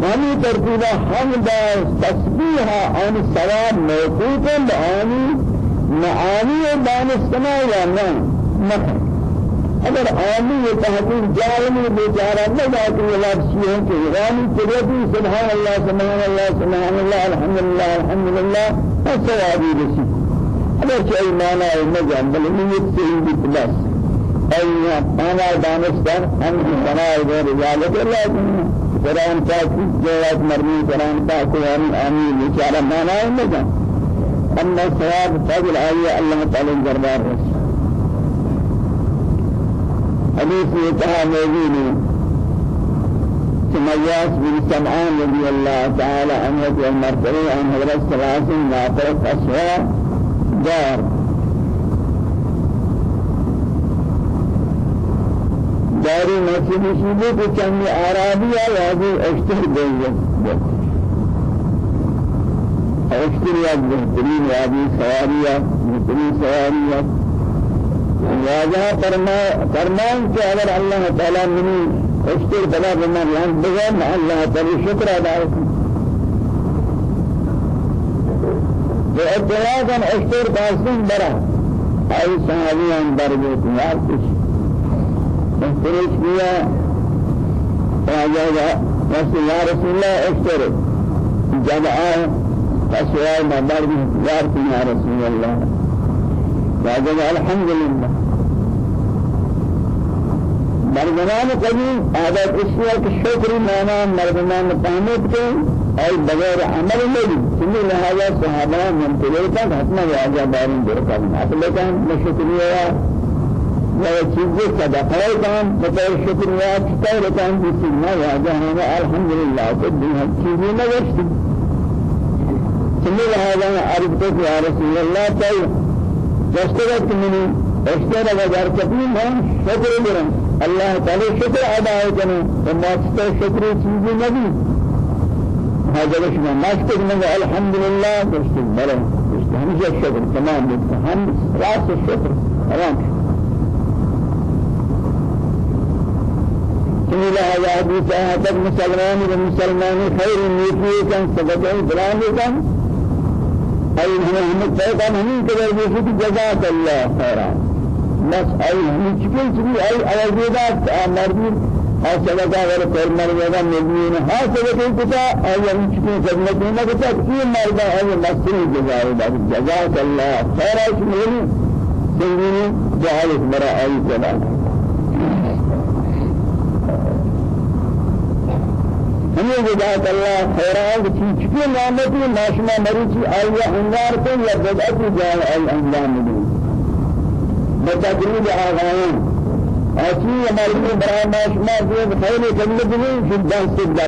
همی ترتیب حمد تسبیح آن ثواب موقوف بآنی معانی دانستنا یا نه. نه اگر آمی تحقیق جائمی بیچارہ نہ جاتی ہے لفظی ہے کہ غانی قدرتی سبحان اللہ سبحان اللہ سبحان اللہ الحمدللہ الحمدللہ الثوابی رسی۔ اگر چاہی مانا ہے نہ جان بل نیت سے ہی بیت بس۔ ای مانا دانستر ہم کی بنائے گئے رجالت اللہ قرآن پاک جواب مرمی قرآن پاک قرآن آمی بیچارہ مانا ہے نہ جان اما ثواب فضل آئیے اللہ تعالی دربار رسی۔ حديث يتها موجود سمياس بن سمعان رضي الله تعالى عنه في المرتبة عن حضرت ثلاث نافرة أسواء دار. داری مسجد شیبه کو چند عربی یا أشتر دیگه اشتري بهترين وادي سوارية بهترين سوارية. واجه فرما فرمان کہ اگر اللہ تعالی منی اشتر بلا بنا لأن بغیر اللہ تعالی شکر ادا تو اطلاعاً اشتر باسن برا۔ اي صحابيان درجة يا كش اخترش بيا راجع رسول يا رسول الله اشتر جب آه فسوال ما درجة يا رسول الله راجع الحمد لله. مردمان قدیم عادت اشیاء کے شکر مانا مردمان فهمت کے اور بغیر عمل نہیں سنی لہذا صحابہ منتظر کا حتما واجہ بارن در کرنا اصل کا شکریہ یا چیز صدقہ کام بطور شکریہ بطور کام جس میں واجہ ہے الحمدللہ تو دنیا چیزیں نہ وشتی سنی لہذا عرض کو یا رسول اللہ تعالی جستگت منی اشتر وجار کبھی میں شکر برم الله تعالى شكر ادا کرنے وما شكر چیزیں نبی. هذا ليش ما نشكر من الحمد لله نشكر بلا نشكر الشكر تمام هم راس الشكر تمام. سمي هذا حديث هذا مسلمان ومسلمان خير نيتي كان سبقين بلان كان أي هم هم كان هم كذا جزاك الله خيرا. بس أي مشكلة تبي أي أوجدات مردين حاصل كذا فرمان هذا مدين حاصل كذا أي مشكلة خدمة ما كذا في مرد أي مسري جزاء جزاك الله خير اسمه سنجيني جعلت مرا أي كذا ہمیں جزاک اللہ خیرات کی چکی نعمتی ناشما مریچی آیا انگار کو یا بدعت جائے الانجام دیں بتدريب آغايان أشياء مرمي برای ما شما خیلی کلمه دنی شدن سبب